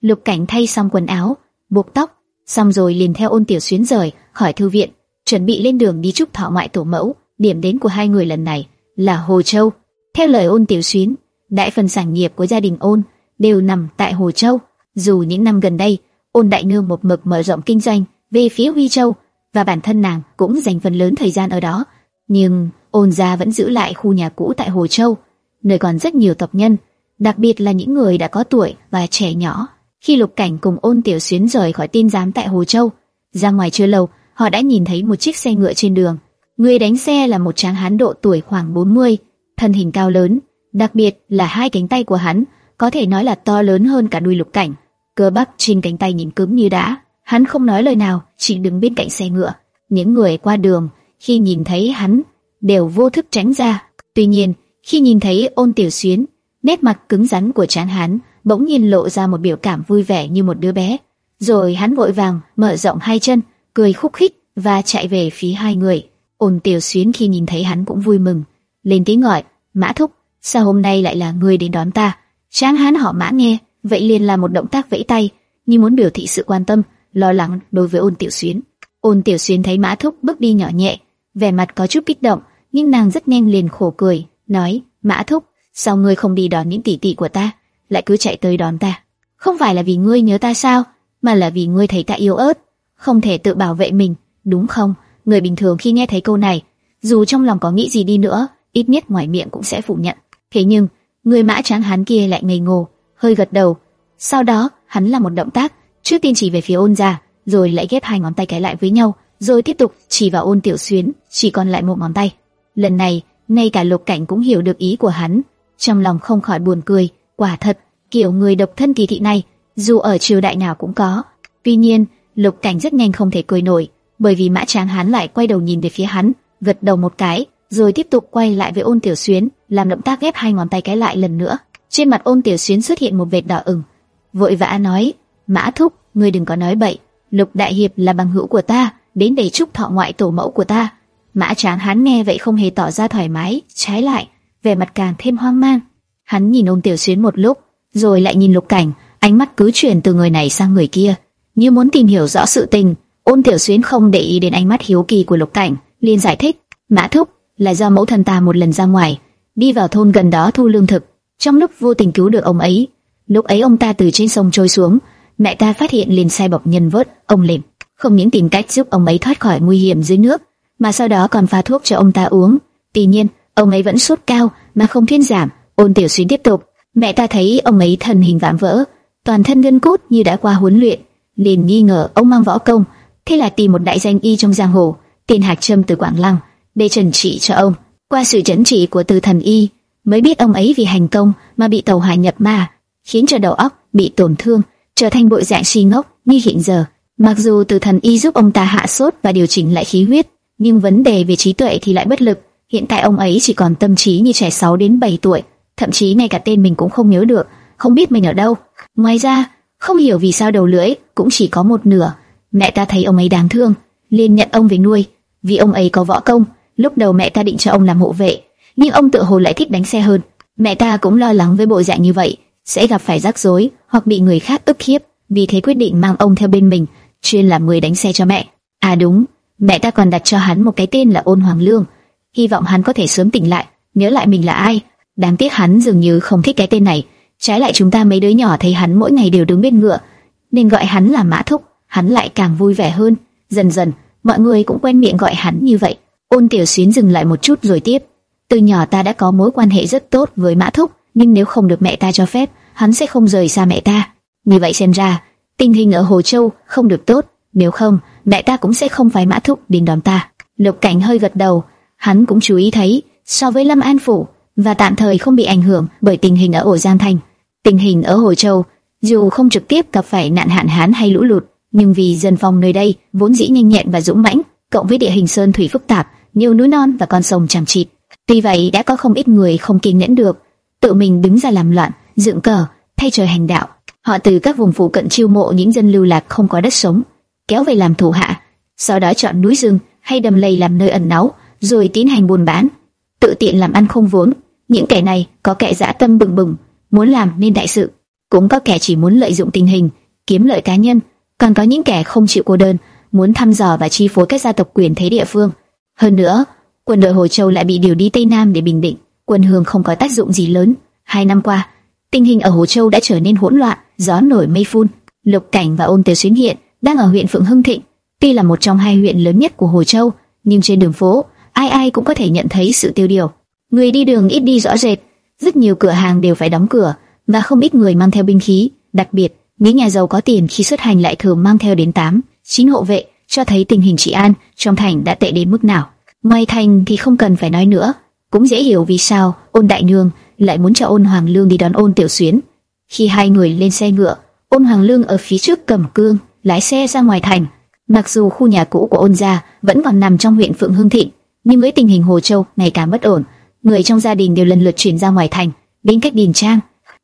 Lục Cảnh thay xong quần áo, buộc tóc, xong rồi liền theo Ôn Tiểu Xuyến rời khỏi thư viện, chuẩn bị lên đường đi chúc thọ ngoại tổ mẫu. Điểm đến của hai người lần này là Hồ Châu. Theo lời Ôn Tiểu Xuyến, đại phần sản nghiệp của gia đình Ôn đều nằm tại Hồ Châu. Dù những năm gần đây, Ôn Đại Nương một mực mở rộng kinh doanh về phía Huy Châu và bản thân nàng cũng dành phần lớn thời gian ở đó, nhưng Ôn gia vẫn giữ lại khu nhà cũ tại Hồ Châu, nơi còn rất nhiều tộc nhân, đặc biệt là những người đã có tuổi và trẻ nhỏ. Khi Lục Cảnh cùng Ôn Tiểu Xuyến rời khỏi tin giám tại Hồ Châu, ra ngoài chưa lâu, họ đã nhìn thấy một chiếc xe ngựa trên đường. Người đánh xe là một tráng hán độ tuổi khoảng 40, thân hình cao lớn, đặc biệt là hai cánh tay của hắn có thể nói là to lớn hơn cả đuôi Lục Cảnh. Cơ bắp trên cánh tay nhìn cứng như đá. Hắn không nói lời nào, chỉ đứng bên cạnh xe ngựa. Những người qua đường khi nhìn thấy hắn đều vô thức tránh ra. Tuy nhiên, khi nhìn thấy Ôn Tiểu Xuyến, nét mặt cứng rắn của Tráng Hán bỗng nhiên lộ ra một biểu cảm vui vẻ như một đứa bé. Rồi hắn vội vàng mở rộng hai chân, cười khúc khích và chạy về phía hai người. Ôn Tiểu Xuyến khi nhìn thấy hắn cũng vui mừng, lên tiếng gọi, "Mã thúc, sao hôm nay lại là ngươi đến đón ta?" Tráng Hán họ Mã nghe, vậy liền là một động tác vẫy tay, như muốn biểu thị sự quan tâm, lo lắng đối với Ôn Tiểu Xuyến. Ôn Tiểu Xuyên thấy Mã Thúc bước đi nhỏ nhẹ, vẻ mặt có chút kích động, nhưng nàng rất nhanh liền khổ cười, nói: Mã Thúc, sao ngươi không đi đón những tỷ tỷ của ta, lại cứ chạy tới đón ta? Không phải là vì ngươi nhớ ta sao, mà là vì ngươi thấy ta yếu ớt, không thể tự bảo vệ mình, đúng không? Người bình thường khi nghe thấy câu này, dù trong lòng có nghĩ gì đi nữa, ít nhất ngoài miệng cũng sẽ phủ nhận. Thế nhưng, người mã trắng hán kia lại ngây ngô, hơi gật đầu. Sau đó, hắn làm một động tác, trước tiên chỉ về phía ôn gia, rồi lại ghép hai ngón tay cái lại với nhau, rồi tiếp tục chỉ vào ôn tiểu xuyến, chỉ còn lại một ngón tay. Lần này, ngay cả lục cảnh cũng hiểu được ý của hắn, trong lòng không khỏi buồn cười. Quả thật, kiểu người độc thân kỳ thị này, dù ở triều đại nào cũng có. Tuy nhiên, lục cảnh rất nhanh không thể cười nổi, bởi vì mã tráng hán lại quay đầu nhìn về phía hắn, gật đầu một cái, rồi tiếp tục quay lại với ôn tiểu xuyến, làm động tác ghép hai ngón tay cái lại lần nữa. Trên mặt ôn tiểu xuyến xuất hiện một vệt đỏ ửng, vội vã nói: Mã thúc, ngươi đừng có nói bậy, Lục Đại Hiệp là bằng hữu của ta, đến để chúc thọ ngoại tổ mẫu của ta. Mã Tráng hán nghe vậy không hề tỏ ra thoải mái, trái lại, vẻ mặt càng thêm hoang mang. Hắn nhìn ôn tiểu xuyến một lúc, rồi lại nhìn lục cảnh, ánh mắt cứ chuyển từ người này sang người kia, như muốn tìm hiểu rõ sự tình. Ôn tiểu xuyến không để ý đến ánh mắt hiếu kỳ của lục cảnh, liền giải thích, mã thúc là do mẫu thân ta một lần ra ngoài, đi vào thôn gần đó thu lương thực, trong lúc vô tình cứu được ông ấy. Lúc ấy ông ta từ trên sông trôi xuống, mẹ ta phát hiện liền sai bọc nhân vớt ông lên, không những tìm cách giúp ông ấy thoát khỏi nguy hiểm dưới nước, mà sau đó còn pha thuốc cho ông ta uống. Tuy nhiên, ông ấy vẫn sốt cao mà không thuyên giảm. Ôn Tiểu Xuyên tiếp tục, mẹ ta thấy ông ấy thân hình vạm vỡ, toàn thân gân cốt như đã qua huấn luyện, liền nghi ngờ ông mang võ công, thế là tìm một đại danh y trong giang hồ, tên Hạc Trâm từ Quảng Lăng, để trần trị cho ông. Qua sự chẩn trị của từ thần y, mới biết ông ấy vì hành công mà bị tàu hỏa nhập ma, khiến cho đầu óc bị tổn thương trở thành bộ dạng si ngốc như hiện giờ. Mặc dù từ thần y giúp ông ta hạ sốt và điều chỉnh lại khí huyết, nhưng vấn đề về trí tuệ thì lại bất lực. Hiện tại ông ấy chỉ còn tâm trí như trẻ 6 đến 7 tuổi, thậm chí ngay cả tên mình cũng không nhớ được, không biết mình ở đâu. Ngoài ra, không hiểu vì sao đầu lưỡi cũng chỉ có một nửa. Mẹ ta thấy ông ấy đáng thương, liền nhận ông về nuôi, vì ông ấy có võ công. Lúc đầu mẹ ta định cho ông làm hộ vệ, nhưng ông tự hồ lại thích đánh xe hơn. Mẹ ta cũng lo lắng với bộ dạng như vậy, sẽ gặp phải rắc rối hoặc bị người khác ức hiếp, vì thế quyết định mang ông theo bên mình, chuyên làm người đánh xe cho mẹ. À đúng, mẹ ta còn đặt cho hắn một cái tên là Ôn Hoàng Lương, hy vọng hắn có thể sớm tỉnh lại, nhớ lại mình là ai. Đáng tiếc hắn dường như không thích cái tên này, trái lại chúng ta mấy đứa nhỏ thấy hắn mỗi ngày đều đứng bên ngựa, nên gọi hắn là Mã Thúc, hắn lại càng vui vẻ hơn. Dần dần, mọi người cũng quen miệng gọi hắn như vậy. Ôn Tiểu Xuyến dừng lại một chút rồi tiếp. Từ nhỏ ta đã có mối quan hệ rất tốt với Mã Thúc, nhưng nếu không được mẹ ta cho phép, hắn sẽ không rời xa mẹ ta. Như vậy xem ra, tình hình ở Hồ Châu không được tốt, nếu không, mẹ ta cũng sẽ không phải mã thúc đến đón ta. Lục Cảnh hơi gật đầu, hắn cũng chú ý thấy, so với Lâm An phủ và tạm thời không bị ảnh hưởng bởi tình hình ở ổ Giang Thành, tình hình ở Hồ Châu dù không trực tiếp gặp phải nạn hạn hán hay lũ lụt, nhưng vì dân phong nơi đây vốn dĩ nhanh nhẹn và dũng mãnh, cộng với địa hình sơn thủy phức tạp, nhiều núi non và con sông chằng chịt, tuy vậy đã có không ít người không kiên nhẫn được, tự mình đứng ra làm loạn, dựng cờ, thay trời hành đạo. Họ từ các vùng phụ cận chiêu mộ những dân lưu lạc không có đất sống, kéo về làm thủ hạ, sau đó chọn núi rừng hay đầm lầy làm nơi ẩn náu, rồi tiến hành buôn bán, tự tiện làm ăn không vốn. Những kẻ này có kẻ dã tâm bừng bừng, muốn làm nên đại sự. cũng có kẻ chỉ muốn lợi dụng tình hình, kiếm lợi cá nhân, còn có những kẻ không chịu cô đơn, muốn thăm dò và chi phối các gia tộc quyền thế địa phương. Hơn nữa, quân đội Hồ Châu lại bị điều đi Tây Nam để bình định, quân hương không có tác dụng gì lớn. Hai năm qua, tình hình ở Hồ Châu đã trở nên hỗn loạn, gió nổi mây phun. Lục Cảnh và Ôn Tiểu Xuyên hiện đang ở huyện Phượng Hưng Thịnh, tuy là một trong hai huyện lớn nhất của Hồ Châu, nhưng trên đường phố, ai ai cũng có thể nhận thấy sự tiêu điều. Người đi đường ít đi rõ rệt, rất nhiều cửa hàng đều phải đóng cửa và không ít người mang theo binh khí, đặc biệt những nhà giàu có tiền khi xuất hành lại thường mang theo đến 8, 9 hộ vệ, cho thấy tình hình trị an trong thành đã tệ đến mức nào. Ngoài thành thì không cần phải nói nữa, cũng dễ hiểu vì sao Ôn Đại Nương lại muốn cho Ôn Hoàng Lương đi đón Ôn Tiểu Xuyến. Khi hai người lên xe ngựa, Ôn Hoàng Lương ở phía trước cầm cương, lái xe ra ngoài thành. Mặc dù khu nhà cũ của Ôn gia vẫn còn nằm trong huyện Phượng Hưng Thịnh, nhưng với tình hình Hồ Châu ngày càng bất ổn, người trong gia đình đều lần lượt chuyển ra ngoài thành, đến cách điền trang.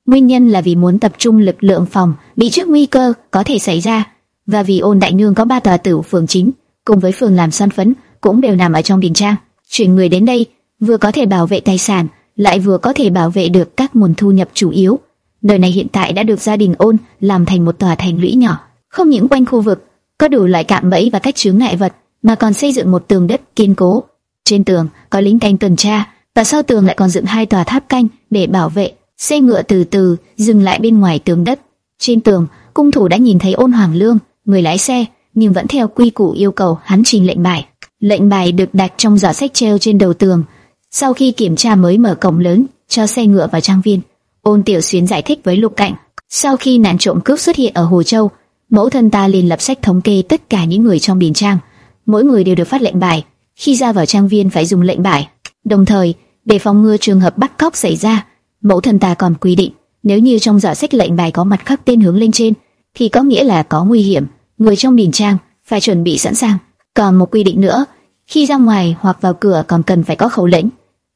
Nguyên nhân là vì muốn tập trung lực lượng phòng bị trước nguy cơ có thể xảy ra, và vì Ôn Đại Nương có ba tòa tử phường chính, cùng với phường làm son phấn cũng đều nằm ở trong điền trang. Chuyển người đến đây vừa có thể bảo vệ tài sản, lại vừa có thể bảo vệ được các nguồn thu nhập chủ yếu. Nơi này hiện tại đã được gia đình Ôn làm thành một tòa thành lũy nhỏ, không những quanh khu vực có đủ loại cạm bẫy và cách chướng ngại vật, mà còn xây dựng một tường đất kiên cố. Trên tường có lính canh tuần tra, và sau tường lại còn dựng hai tòa tháp canh để bảo vệ. Xe ngựa từ từ dừng lại bên ngoài tường đất. Trên tường, cung thủ đã nhìn thấy Ôn Hoàng Lương, người lái xe, nhưng vẫn theo quy củ yêu cầu hắn trình lệnh bài. Lệnh bài được đặt trong giỏ sách treo trên đầu tường. Sau khi kiểm tra mới mở cổng lớn cho xe ngựa vào trang viên. Ôn Tiểu Xuyến giải thích với Lục Cảnh, sau khi nạn trộm cướp xuất hiện ở Hồ Châu, mẫu thân ta liền lập sách thống kê tất cả những người trong biển trang, mỗi người đều được phát lệnh bài, khi ra vào trang viên phải dùng lệnh bài. Đồng thời, để phòng ngừa trường hợp bắt cóc xảy ra, mẫu thân ta còn quy định, nếu như trong giỏ sách lệnh bài có mặt khắc tên hướng lên trên, thì có nghĩa là có nguy hiểm, người trong đình trang phải chuẩn bị sẵn sàng. Còn một quy định nữa, khi ra ngoài hoặc vào cửa còn cần phải có khẩu lệnh.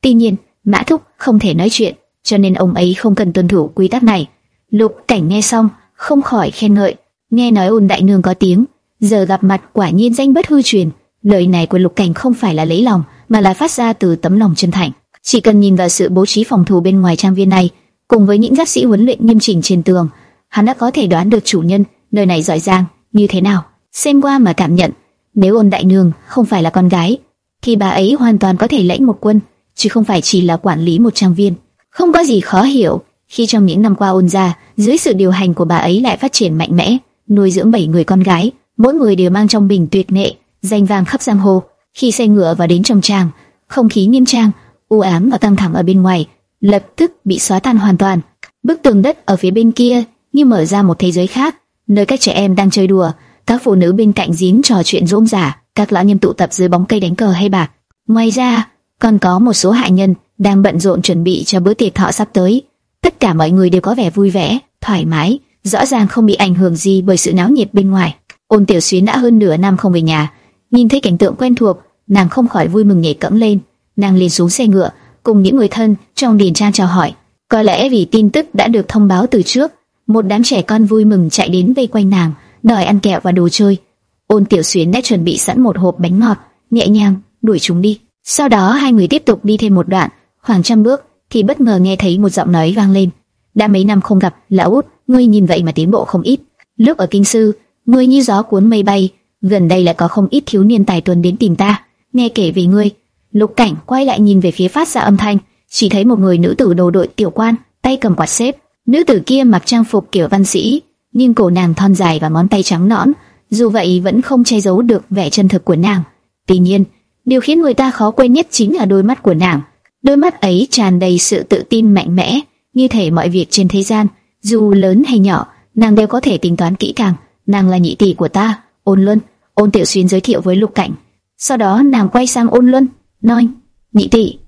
Tuy nhiên, Mã Thúc không thể nói chuyện, cho nên ông ấy không cần tuân thủ quy tắc này. Lục Cảnh nghe xong, không khỏi khen ngợi, nghe nói ôn đại nương có tiếng, giờ gặp mặt quả nhiên danh bất hư truyền. Lời này của Lục Cảnh không phải là lấy lòng, mà là phát ra từ tấm lòng chân thành. Chỉ cần nhìn vào sự bố trí phòng thủ bên ngoài trang viên này, cùng với những giáp sĩ huấn luyện nghiêm chỉnh trên tường, hắn đã có thể đoán được chủ nhân nơi này giỏi giang như thế nào. Xem qua mà cảm nhận, nếu ôn đại nương không phải là con gái, thì bà ấy hoàn toàn có thể lãnh một quân, chứ không phải chỉ là quản lý một trang viên. Không có gì khó hiểu khi trong những năm qua ôn gia dưới sự điều hành của bà ấy lại phát triển mạnh mẽ, nuôi dưỡng bảy người con gái, mỗi người đều mang trong mình tuyệt nghệ, danh vang khắp giang hồ. Khi xe ngựa vào đến trong trang, không khí nghiêm trang, u ám và căng thẳng ở bên ngoài lập tức bị xóa tan hoàn toàn. Bức tường đất ở phía bên kia như mở ra một thế giới khác, nơi các trẻ em đang chơi đùa, các phụ nữ bên cạnh dín trò chuyện rôm rả, các lão nhân tụ tập dưới bóng cây đánh cờ hay bạc. Ngoài ra, còn có một số hạ nhân đang bận rộn chuẩn bị cho bữa tiệc thọ sắp tới. Tất cả mọi người đều có vẻ vui vẻ, thoải mái, rõ ràng không bị ảnh hưởng gì bởi sự náo nhiệt bên ngoài. Ôn Tiểu Xuyến đã hơn nửa năm không về nhà, nhìn thấy cảnh tượng quen thuộc, nàng không khỏi vui mừng nhảy cẫng lên. Nàng liền xuống xe ngựa, cùng những người thân trong điền trang chào hỏi. Có lẽ vì tin tức đã được thông báo từ trước, một đám trẻ con vui mừng chạy đến vây quanh nàng, đòi ăn kẹo và đồ chơi. Ôn Tiểu Xuyến đã chuẩn bị sẵn một hộp bánh ngọt, nhẹ nhàng đuổi chúng đi. Sau đó hai người tiếp tục đi thêm một đoạn, khoảng trăm bước thì bất ngờ nghe thấy một giọng nói vang lên. đã mấy năm không gặp, lão út, ngươi nhìn vậy mà tiến bộ không ít. Lúc ở kinh sư, ngươi như gió cuốn mây bay, gần đây lại có không ít thiếu niên tài tuần đến tìm ta, nghe kể về ngươi. Lục Cảnh quay lại nhìn về phía phát ra âm thanh, chỉ thấy một người nữ tử đồ đội tiểu quan, tay cầm quạt xếp. Nữ tử kia mặc trang phục kiểu văn sĩ, nhưng cổ nàng thon dài và ngón tay trắng nõn, dù vậy vẫn không che giấu được vẻ chân thực của nàng. Tuy nhiên, điều khiến người ta khó quên nhất chính là đôi mắt của nàng. Đôi mắt ấy tràn đầy sự tự tin mạnh mẽ, như thể mọi việc trên thế gian, dù lớn hay nhỏ, nàng đều có thể tính toán kỹ càng. Nàng là nhị tỷ của ta, Ôn Luân. Ôn Tiểu Xuyên giới thiệu với Lục Cảnh. Sau đó nàng quay sang Ôn Luân, nói: "Nhị tỷ,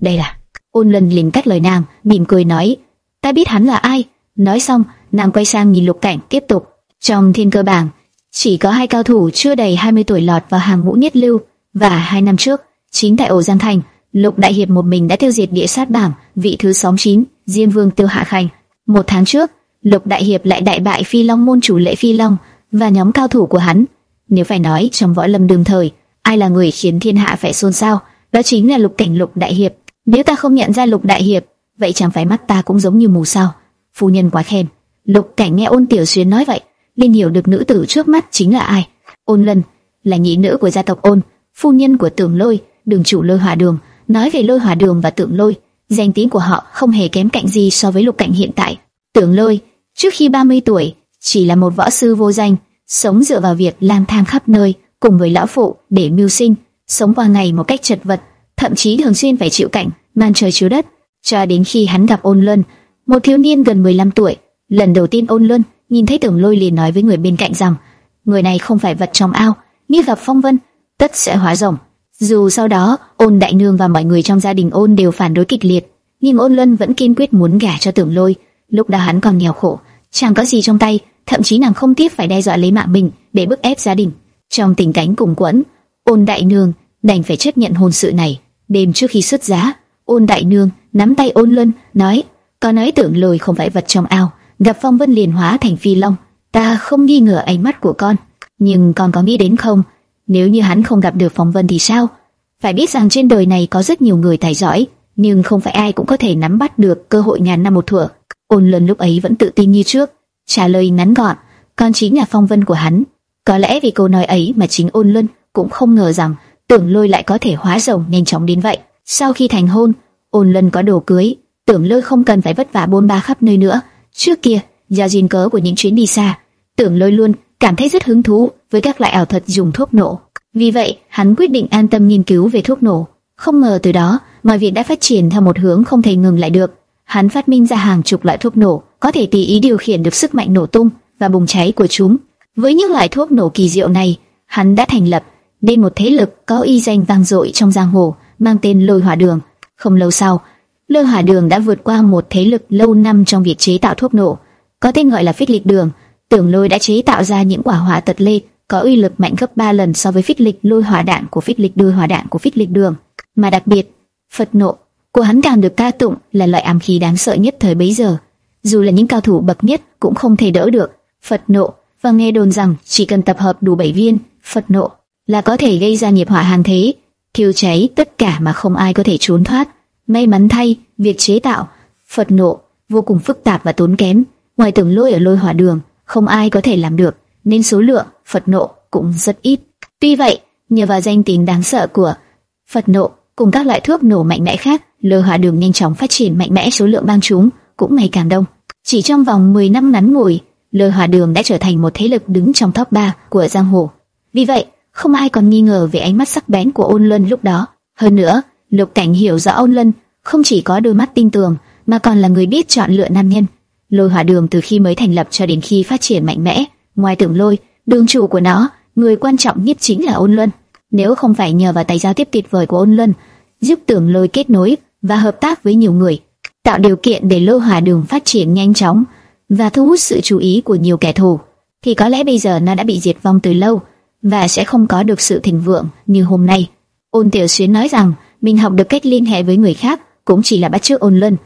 đây là." Ôn lần liền cắt lời nàng, mỉm cười nói: "Ta biết hắn là ai." Nói xong, nàng quay sang nhìn Lục Cảnh tiếp tục. Trong thiên cơ bảng, chỉ có hai cao thủ chưa đầy 20 tuổi lọt vào hàng ngũ nhất lưu, và hai năm trước, chính tại ổ Giang Thành, Lục Đại Hiệp một mình đã tiêu diệt địa sát bảng vị thứ 69, Diêm Vương Tiêu Hạ Khanh. Một tháng trước, Lục Đại Hiệp lại đại bại Phi Long môn chủ Lệ Phi Long và nhóm cao thủ của hắn. Nếu phải nói trong võ lâm đường thời, ai là người khiến thiên hạ phải xôn xao, đó chính là Lục Cảnh Lục Đại Hiệp. Nếu ta không nhận ra Lục Đại Hiệp, vậy chẳng phải mắt ta cũng giống như mù sao? Phu nhân quá khen. Lục Cảnh nghe Ôn Tiểu Xuyên nói vậy, liền hiểu được nữ tử trước mắt chính là ai. Ôn Lân là nhị nữ của gia tộc Ôn, phu nhân của Tưởng Lôi, đường chủ Lôi hòa Đường. Nói về Lôi hòa Đường và Tưởng Lôi, danh tiếng của họ không hề kém cạnh gì so với Lục Cảnh hiện tại. Tưởng Lôi, trước khi 30 tuổi, chỉ là một võ sư vô danh, sống dựa vào việc lang thang khắp nơi, cùng với lão phụ để mưu sinh, sống qua ngày một cách chật vật, thậm chí thường xuyên phải chịu cảnh màn trời chiếu đất, cho đến khi hắn gặp Ôn Luân, một thiếu niên gần 15 tuổi. Lần đầu tiên Ôn Luân nhìn thấy Tưởng Lôi liền nói với người bên cạnh rằng, người này không phải vật trong ao, như gặp phong vân, tất sẽ hóa rồng. Dù sau đó Ôn Đại Nương và mọi người trong gia đình Ôn đều phản đối kịch liệt, nhưng Ôn Luân vẫn kiên quyết muốn gả cho Tưởng Lôi. Lúc đó hắn còn nghèo khổ, chẳng có gì trong tay, thậm chí nàng không tiếc phải đe dọa lấy mạng mình để bức ép gia đình. Trong tình cảnh cùng quẫn, Ôn Đại Nương đành phải chấp nhận hôn sự này. Đêm trước khi xuất giá, Ôn Đại Nương nắm tay Ôn Luân nói: "Có nói tưởng lôi không phải vật trong ao, gặp phong vân liền hóa thành phi long, ta không nghi ngờ ánh mắt của con, nhưng con có nghĩ đến không, nếu như hắn không gặp được phong vân thì sao? Phải biết rằng trên đời này có rất nhiều người tài giỏi, nhưng không phải ai cũng có thể nắm bắt được cơ hội ngàn năm một thuở." Ôn Luân lúc ấy vẫn tự tin như trước, trả lời ngắn gọn: "Con chính là phong vân của hắn." Có lẽ vì câu nói ấy mà chính Ôn Luân cũng không ngờ rằng Tưởng Lôi lại có thể hóa rồng nhanh chóng đến vậy. Sau khi thành hôn, Ôn Lân có đồ cưới, Tưởng Lôi không cần phải vất vả bôn ba khắp nơi nữa. Trước kia, do duyên cớ của những chuyến đi xa, Tưởng Lôi luôn cảm thấy rất hứng thú với các loại ảo thuật dùng thuốc nổ. Vì vậy, hắn quyết định an tâm nghiên cứu về thuốc nổ. Không ngờ từ đó, mọi việc đã phát triển theo một hướng không thể ngừng lại được. Hắn phát minh ra hàng chục loại thuốc nổ, có thể tùy ý điều khiển được sức mạnh nổ tung và bùng cháy của chúng. Với những loại thuốc nổ kỳ diệu này, hắn đã thành lập nên một thế lực có y danh vang dội trong giang hồ, mang tên Lôi Hỏa Đường. Không lâu sau, Lôi Hỏa Đường đã vượt qua một thế lực lâu năm trong việc chế tạo thuốc nổ, có tên gọi là Phích Lịch Đường. Tưởng Lôi đã chế tạo ra những quả hỏa tật lê có uy lực mạnh gấp 3 lần so với Phích Lịch Lôi Hỏa đạn của Phích Lịch Đôi Hỏa đạn của Phích Lịch Đường, mà đặc biệt, Phật nộ của hắn càng được ca tụng là loại ám khí đáng sợ nhất thời bấy giờ. Dù là những cao thủ bậc nhất cũng không thể đỡ được. Phật nộ và nghe đồn rằng chỉ cần tập hợp đủ 7 viên Phật nộ là có thể gây ra nghiệp hỏa hàn thế, thiêu cháy tất cả mà không ai có thể trốn thoát. May mắn thay, việc chế tạo Phật nộ vô cùng phức tạp và tốn kém, ngoài tưởng lôi ở lôi hỏa đường, không ai có thể làm được, nên số lượng Phật nộ cũng rất ít. Tuy vậy, nhờ vào danh tiếng đáng sợ của Phật nộ cùng các loại thuốc nổ mạnh mẽ khác, lôi hỏa đường nhanh chóng phát triển mạnh mẽ số lượng bang chúng cũng ngày càng đông. Chỉ trong vòng 10 năm ngắn ngủi, lôi hỏa đường đã trở thành một thế lực đứng trong top 3 của giang hồ. Vì vậy, không ai còn nghi ngờ về ánh mắt sắc bén của ôn Lân lúc đó. Hơn nữa, lục cảnh hiểu rõ ôn Lân không chỉ có đôi mắt tin tưởng mà còn là người biết chọn lựa nam nhân. Lôi hỏa đường từ khi mới thành lập cho đến khi phát triển mạnh mẽ, ngoài tưởng lôi, đường chủ của nó, người quan trọng nhất chính là ôn Lân. Nếu không phải nhờ vào tài giao tiếp tuyệt vời của ôn Lân giúp tưởng lôi kết nối và hợp tác với nhiều người, tạo điều kiện để lôi hỏa đường phát triển nhanh chóng và thu hút sự chú ý của nhiều kẻ thù, thì có lẽ bây giờ nó đã bị diệt vong từ lâu và sẽ không có được sự thịnh vượng như hôm nay. Ôn Tiểu Xuyến nói rằng mình học được cách liên hệ với người khác cũng chỉ là bắt chước Ôn Luân,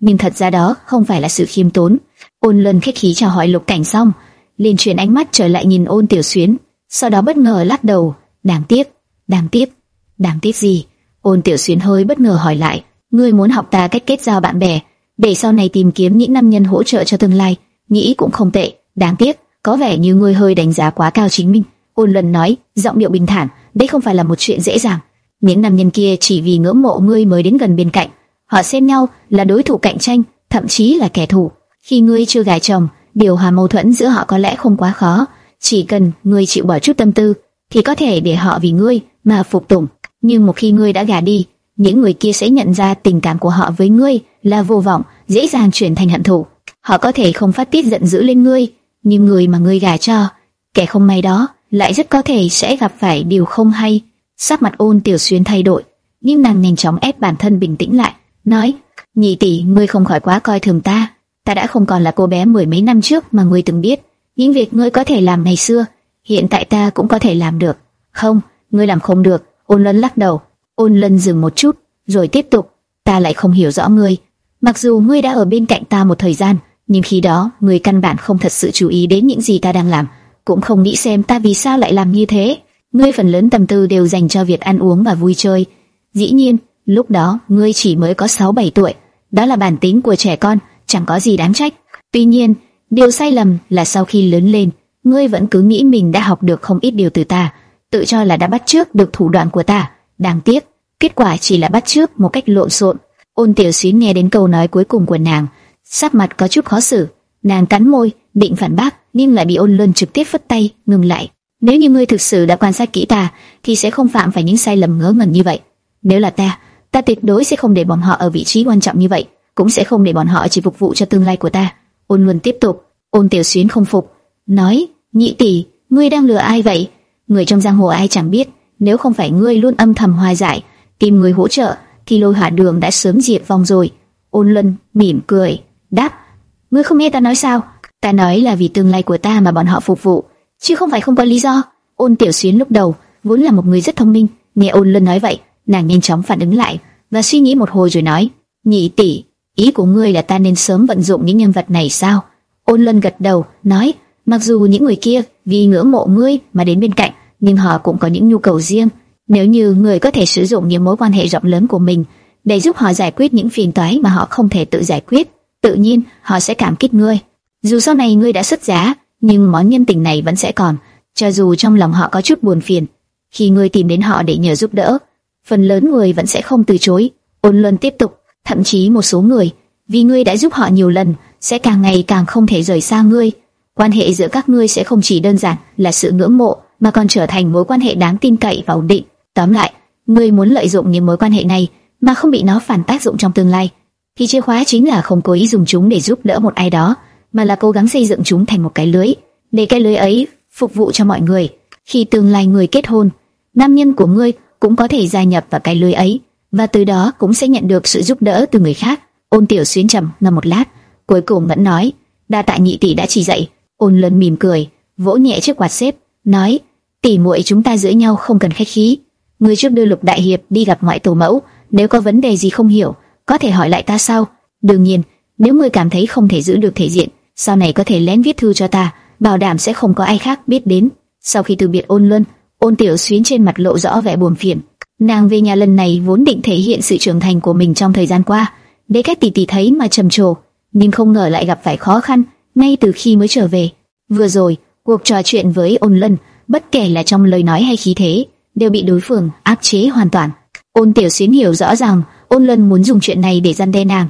nhưng thật ra đó không phải là sự khiêm tốn. Ôn Luân khách khí chào hỏi Lục Cảnh xong, liền chuyển ánh mắt trở lại nhìn Ôn Tiểu Xuyến, sau đó bất ngờ lắc đầu, đáng tiếc, đáng tiếc, đáng tiếc gì? Ôn Tiểu Xuyến hơi bất ngờ hỏi lại, ngươi muốn học ta cách kết giao bạn bè, để sau này tìm kiếm những nam nhân hỗ trợ cho tương lai, nghĩ cũng không tệ, đáng tiếc, có vẻ như ngươi hơi đánh giá quá cao chính mình. Ôn Luân nói, giọng điệu bình thản, đây không phải là một chuyện dễ dàng. Những nam nhân kia chỉ vì ngưỡng mộ ngươi mới đến gần bên cạnh, họ xem nhau là đối thủ cạnh tranh, thậm chí là kẻ thù. Khi ngươi chưa gả chồng, điều hòa mâu thuẫn giữa họ có lẽ không quá khó, chỉ cần ngươi chịu bỏ chút tâm tư, thì có thể để họ vì ngươi mà phục tùng. Nhưng một khi ngươi đã gả đi, những người kia sẽ nhận ra tình cảm của họ với ngươi là vô vọng, dễ dàng chuyển thành hận thù. Họ có thể không phát tiết giận dữ lên ngươi, nhưng người mà ngươi gả cho, kẻ không may đó lại rất có thể sẽ gặp phải điều không hay. Sắc mặt ôn tiểu xuyên thay đổi, nhưng nàng nhanh chóng ép bản thân bình tĩnh lại, nói: nhị tỷ, ngươi không khỏi quá coi thường ta. Ta đã không còn là cô bé mười mấy năm trước mà ngươi từng biết. Những việc ngươi có thể làm ngày xưa, hiện tại ta cũng có thể làm được. Không, ngươi làm không được. Ôn lân lắc đầu. Ôn lân dừng một chút, rồi tiếp tục. Ta lại không hiểu rõ ngươi. Mặc dù ngươi đã ở bên cạnh ta một thời gian, nhưng khi đó ngươi căn bản không thật sự chú ý đến những gì ta đang làm cũng không nghĩ xem ta vì sao lại làm như thế. Ngươi phần lớn tâm tư đều dành cho việc ăn uống và vui chơi. Dĩ nhiên, lúc đó ngươi chỉ mới có 6-7 tuổi, đó là bản tính của trẻ con, chẳng có gì đáng trách. Tuy nhiên, Điều sai lầm là sau khi lớn lên, ngươi vẫn cứ nghĩ mình đã học được không ít điều từ ta, tự cho là đã bắt trước được thủ đoạn của ta. Đáng tiếc, kết quả chỉ là bắt trước một cách lộn xộn. Ôn Tiểu Xuyến nghe đến câu nói cuối cùng của nàng, sắc mặt có chút khó xử. Nàng cắn môi, định phản bác, nhưng lại bị Ôn Luân trực tiếp phất tay, ngừng lại. Nếu như ngươi thực sự đã quan sát kỹ ta, thì sẽ không phạm phải những sai lầm ngớ ngẩn như vậy. Nếu là ta, ta tuyệt đối sẽ không để bọn họ ở vị trí quan trọng như vậy, cũng sẽ không để bọn họ chỉ phục vụ cho tương lai của ta. Ôn Luân tiếp tục, Ôn Tiểu Xuyến không phục, nói: Nhị tỷ, ngươi đang lừa ai vậy? Người trong giang hồ ai chẳng biết, nếu không phải ngươi luôn âm thầm hòa giải, tìm người hỗ trợ, thì lôi hỏa đường đã sớm diệt vong rồi. Ôn Luân mỉm cười, đáp: Ngươi không nghe ta nói sao? Ta nói là vì tương lai của ta mà bọn họ phục vụ, chứ không phải không có lý do. Ôn Tiểu Xuyến lúc đầu vốn là một người rất thông minh, nghe Ôn Luân nói vậy, nàng nhanh chóng phản ứng lại và suy nghĩ một hồi rồi nói: Nhị tỷ, ý của ngươi là ta nên sớm vận dụng những nhân vật này sao? Ôn Luân gật đầu, nói: Mặc dù những người kia vì ngưỡng mộ ngươi mà đến bên cạnh, nhưng họ cũng có những nhu cầu riêng. Nếu như người có thể sử dụng những mối quan hệ rộng lớn của mình để giúp họ giải quyết những phiền toái mà họ không thể tự giải quyết, tự nhiên họ sẽ cảm kích ngươi. Dù sau này ngươi đã xuất giá, nhưng món nhân tình này vẫn sẽ còn, cho dù trong lòng họ có chút buồn phiền. Khi ngươi tìm đến họ để nhờ giúp đỡ, phần lớn người vẫn sẽ không từ chối. Ôn Luân tiếp tục, thậm chí một số người, vì ngươi đã giúp họ nhiều lần, sẽ càng ngày càng không thể rời xa ngươi quan hệ giữa các ngươi sẽ không chỉ đơn giản là sự ngưỡng mộ, mà còn trở thành mối quan hệ đáng tin cậy và ổn định. Tóm lại, ngươi muốn lợi dụng những mối quan hệ này mà không bị nó phản tác dụng trong tương lai, thì chìa khóa chính là không cố ý dùng chúng để giúp đỡ một ai đó, mà là cố gắng xây dựng chúng thành một cái lưới, để cái lưới ấy phục vụ cho mọi người. Khi tương lai người kết hôn, nam nhân của ngươi cũng có thể gia nhập vào cái lưới ấy, và từ đó cũng sẽ nhận được sự giúp đỡ từ người khác. Ôn Tiểu xuyên trầm ngâm một lát, cuối cùng vẫn nói: "Đa tạ nhị tỷ đã chỉ dạy, Ôn Lớn mỉm cười, vỗ nhẹ chiếc quạt xếp, nói: "Tỷ muội chúng ta giữa nhau không cần khách khí. Ngươi trước đưa Lục đại hiệp đi gặp ngoại tổ mẫu, nếu có vấn đề gì không hiểu, có thể hỏi lại ta sau. Đương nhiên, nếu ngươi cảm thấy không thể giữ được thể diện, sau này có thể lén viết thư cho ta, bảo đảm sẽ không có ai khác biết đến." Sau khi từ biệt Ôn Luân, Ôn Tiểu Xuyến trên mặt lộ rõ vẻ buồn phiền. Nàng về nhà lần này vốn định thể hiện sự trưởng thành của mình trong thời gian qua, để các tỷ tỷ thấy mà trầm trồ, nhưng không ngờ lại gặp phải khó khăn, ngay từ khi mới trở về. Vừa rồi, cuộc trò chuyện với ôn lân, bất kể là trong lời nói hay khí thế, đều bị đối phương áp chế hoàn toàn. Ôn tiểu xuyến hiểu rõ ràng, ôn lân muốn dùng chuyện này để gian đe nàng,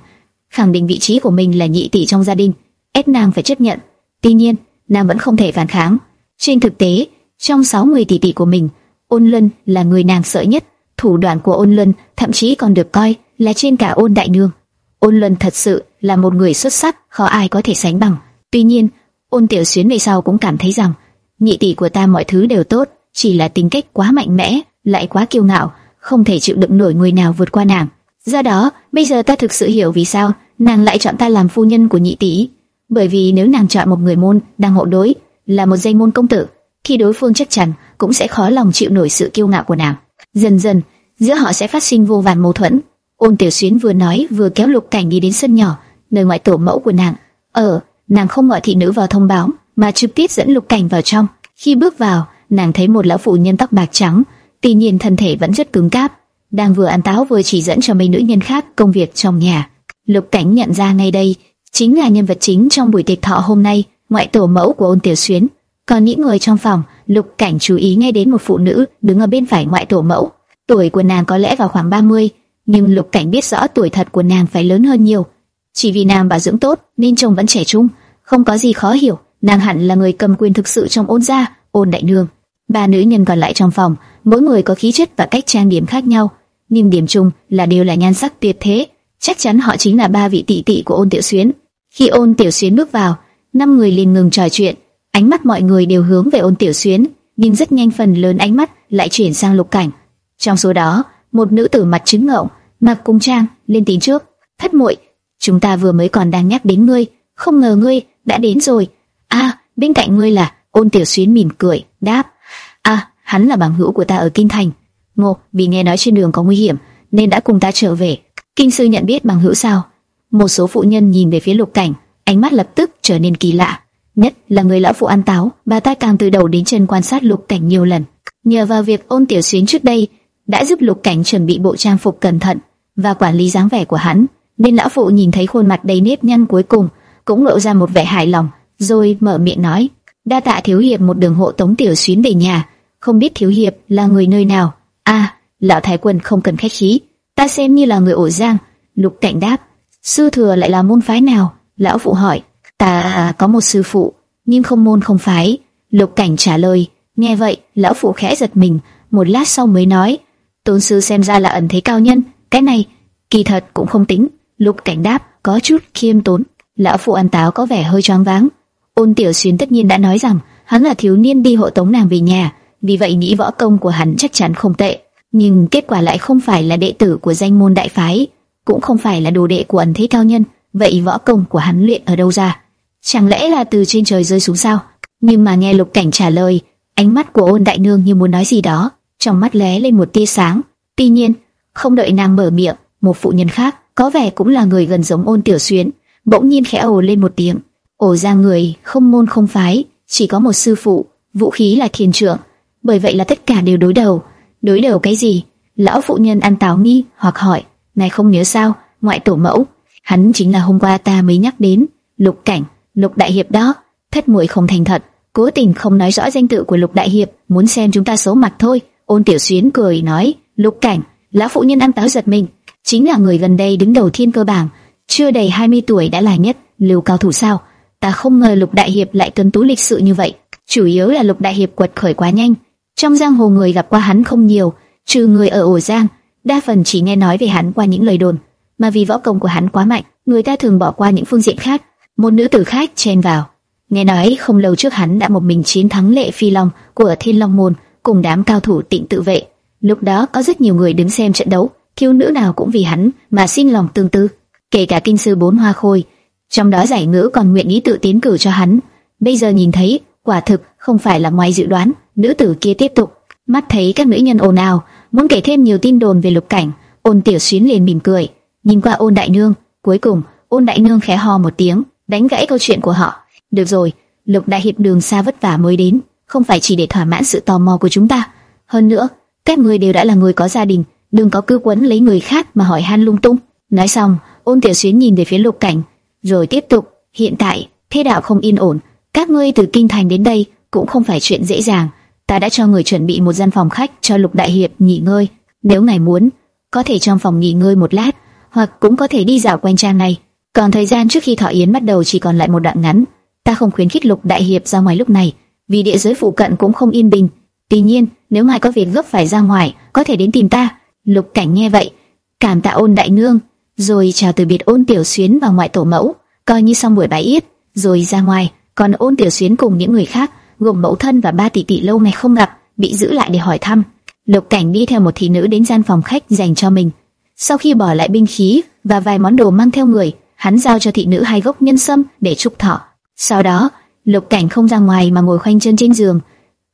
khẳng định vị trí của mình là nhị tỷ trong gia đình, ép nàng phải chấp nhận. Tuy nhiên, nàng vẫn không thể phản kháng. Trên thực tế, trong sáu người tỷ tỷ của mình, ôn lân là người nàng sợ nhất. Thủ đoạn của ôn lân thậm chí còn được coi là trên cả ôn đại nương. Ôn lân thật sự là một người xuất sắc, khó ai có thể sánh bằng. Tuy nhiên, ôn tiểu xuyến về sau cũng cảm thấy rằng nhị tỷ của ta mọi thứ đều tốt, chỉ là tính cách quá mạnh mẽ, lại quá kiêu ngạo, không thể chịu đựng nổi người nào vượt qua nàng. Do đó, bây giờ ta thực sự hiểu vì sao nàng lại chọn ta làm phu nhân của nhị tỷ. Bởi vì nếu nàng chọn một người môn đang hộ đối, là một danh môn công tử, khi đối phương chắc chắn cũng sẽ khó lòng chịu nổi sự kiêu ngạo của nàng. Dần dần, giữa họ sẽ phát sinh vô vàn mâu thuẫn. Ôn Tiểu Xuyến vừa nói vừa kéo Lục Cảnh đi đến sân nhỏ, nơi ngoại tổ mẫu của nàng. Ở, nàng không gọi thị nữ vào thông báo, mà trực tiếp dẫn Lục Cảnh vào trong. Khi bước vào, nàng thấy một lão phụ nhân tóc bạc trắng, tuy nhiên thân thể vẫn rất cứng cáp, đang vừa ăn táo vừa chỉ dẫn cho mấy nữ nhân khác công việc trong nhà. Lục Cảnh nhận ra ngay đây chính là nhân vật chính trong buổi tiệc thọ hôm nay, ngoại tổ mẫu của Ôn Tiểu Xuyến. Còn những người trong phòng, Lục Cảnh chú ý ngay đến một phụ nữ đứng ở bên phải ngoại tổ mẫu. Tuổi của nàng có lẽ vào khoảng 30, nhưng Lục Cảnh biết rõ tuổi thật của nàng phải lớn hơn nhiều. Chỉ vì nàng bảo dưỡng tốt nên chồng vẫn trẻ trung, không có gì khó hiểu, nàng hẳn là người cầm quyền thực sự trong ôn gia, ôn đại nương. Ba nữ nhân còn lại trong phòng, mỗi người có khí chất và cách trang điểm khác nhau, nhưng điểm chung là đều là nhan sắc tuyệt thế, chắc chắn họ chính là ba vị tỷ tỷ của ôn tiểu xuyến. Khi ôn tiểu xuyến bước vào, năm người liền ngừng trò chuyện, ánh mắt mọi người đều hướng về ôn tiểu xuyến, nhưng rất nhanh phần lớn ánh mắt lại chuyển sang lục cảnh. Trong số đó, một nữ tử mặt trứng ngậu, mặc cung trang, lên tiếng trước, thất muội, chúng ta vừa mới còn đang nhắc đến ngươi, không ngờ ngươi đã đến rồi. A, bên cạnh ngươi là ôn tiểu xuyến mỉm cười, đáp, a, hắn là bằng hữu của ta ở kinh thành. Ngô, vì nghe nói trên đường có nguy hiểm nên đã cùng ta trở về. Kinh sư nhận biết bằng hữu sao? Một số phụ nhân nhìn về phía lục cảnh, ánh mắt lập tức trở nên kỳ lạ. Nhất là người lão phụ ăn táo, bà ta càng từ đầu đến chân quan sát lục cảnh nhiều lần. Nhờ vào việc ôn tiểu xuyến trước đây đã giúp lục cảnh chuẩn bị bộ trang phục cẩn thận và quản lý dáng vẻ của hắn, nên lão phụ nhìn thấy khuôn mặt đầy nếp nhăn cuối cùng cũng lộ ra một vẻ hài lòng, rồi mở miệng nói: "Đa tạ thiếu hiệp một đường hộ tống tiểu xuyến về nhà, không biết thiếu hiệp là người nơi nào?" "A, lão thái quân không cần khách khí, ta xem như là người ổ Giang." Lục Cảnh đáp: "Sư thừa lại là môn phái nào?" Lão phụ hỏi: "Ta có một sư phụ, nhưng không môn không phái." Lục Cảnh trả lời. Nghe vậy, lão phụ khẽ giật mình, một lát sau mới nói: "Tôn sư xem ra là ẩn thế cao nhân, cái này kỳ thật cũng không tính." Lục Cảnh đáp, có chút khiêm tốn. Lão phụ ăn táo có vẻ hơi choáng váng. Ôn Tiểu Xuyên tất nhiên đã nói rằng hắn là thiếu niên đi hộ tống nàng về nhà, vì vậy nghĩ võ công của hắn chắc chắn không tệ. Nhưng kết quả lại không phải là đệ tử của danh môn đại phái, cũng không phải là đồ đệ của ẩn thế cao nhân. Vậy võ công của hắn luyện ở đâu ra? Chẳng lẽ là từ trên trời rơi xuống sao? Nhưng mà nghe Lục Cảnh trả lời, ánh mắt của Ôn Đại Nương như muốn nói gì đó, trong mắt lóe lên một tia sáng. Tuy nhiên, không đợi nàng mở miệng, một phụ nhân khác, có vẻ cũng là người gần giống Ôn Tiểu Xuyến, bỗng nhiên khẽ ồ lên một tiếng. ồ ra người, không môn không phái, chỉ có một sư phụ, vũ khí là thiền trượng, bởi vậy là tất cả đều đối đầu. Đối đầu cái gì? Lão phụ nhân ăn táo nghi hoặc hỏi, này không nhớ sao? Ngoại tổ mẫu, hắn chính là hôm qua ta mới nhắc đến, Lục Cảnh, Lục Đại Hiệp đó, thất muội không thành thật, cố tình không nói rõ danh tự của Lục Đại Hiệp, muốn xem chúng ta xấu mặt thôi. Ôn Tiểu Xuyến cười nói, Lục Cảnh, lão phụ nhân ăn táo giật mình, chính là người gần đây đứng đầu thiên cơ bảng, chưa đầy 20 tuổi đã là nhất lưu cao thủ sao? Ta không ngờ Lục Đại Hiệp lại tuấn tú lịch sự như vậy. Chủ yếu là Lục Đại Hiệp quật khởi quá nhanh, trong giang hồ người gặp qua hắn không nhiều, trừ người ở ổ giang, đa phần chỉ nghe nói về hắn qua những lời đồn, mà vì võ công của hắn quá mạnh, người ta thường bỏ qua những phương diện khác. Một nữ tử khác chen vào, nghe nói không lâu trước hắn đã một mình chiến thắng Lệ Phi Long của Thiên Long môn cùng đám cao thủ tịnh tự vệ. Lúc đó có rất nhiều người đứng xem trận đấu, thiếu nữ nào cũng vì hắn mà xin lòng tương tư, kể cả kinh sư bốn hoa khôi, trong đó giải ngữ còn nguyện ý tự tiến cử cho hắn. Bây giờ nhìn thấy, quả thực không phải là ngoài dự đoán. Nữ tử kia tiếp tục, mắt thấy các nữ nhân ồn ào, muốn kể thêm nhiều tin đồn về lục cảnh. Ôn Tiểu Xuyến liền mỉm cười, nhìn qua Ôn Đại Nương, cuối cùng Ôn Đại Nương khẽ ho một tiếng, đánh gãy câu chuyện của họ. Được rồi, Lục Đại Hiệp đường xa vất vả mới đến, không phải chỉ để thỏa mãn sự tò mò của chúng ta. Hơn nữa, các người đều đã là người có gia đình, đừng có cứ quấn lấy người khác mà hỏi han lung tung. Nói xong, Ôn Tiểu Xuyến nhìn về phía Lục Cảnh, rồi tiếp tục, hiện tại thế đạo không yên ổn, các ngươi từ kinh thành đến đây cũng không phải chuyện dễ dàng. Ta đã cho người chuẩn bị một gian phòng khách cho Lục Đại Hiệp nghỉ ngơi. Nếu ngài muốn, có thể trong phòng nghỉ ngơi một lát, hoặc cũng có thể đi dạo quanh trang này. Còn thời gian trước khi thọ yến bắt đầu chỉ còn lại một đoạn ngắn. Ta không khuyến khích Lục Đại Hiệp ra ngoài lúc này, vì địa giới phụ cận cũng không yên bình. Tuy nhiên, nếu ngài có việc gấp phải ra ngoài, có thể đến tìm ta. Lục Cảnh nghe vậy, cảm tạ ôn đại nương, rồi chào từ biệt ôn tiểu xuyến và ngoại tổ mẫu, coi như xong buổi bái yết, rồi ra ngoài. Còn ôn tiểu xuyến cùng những người khác, gồm mẫu thân và ba tỷ tỷ lâu ngày không gặp, bị giữ lại để hỏi thăm. Lục Cảnh đi theo một thị nữ đến gian phòng khách dành cho mình. Sau khi bỏ lại binh khí và vài món đồ mang theo người, hắn giao cho thị nữ hai gốc nhân sâm để trúc thọ. Sau đó, Lục Cảnh không ra ngoài mà ngồi khoanh chân trên giường,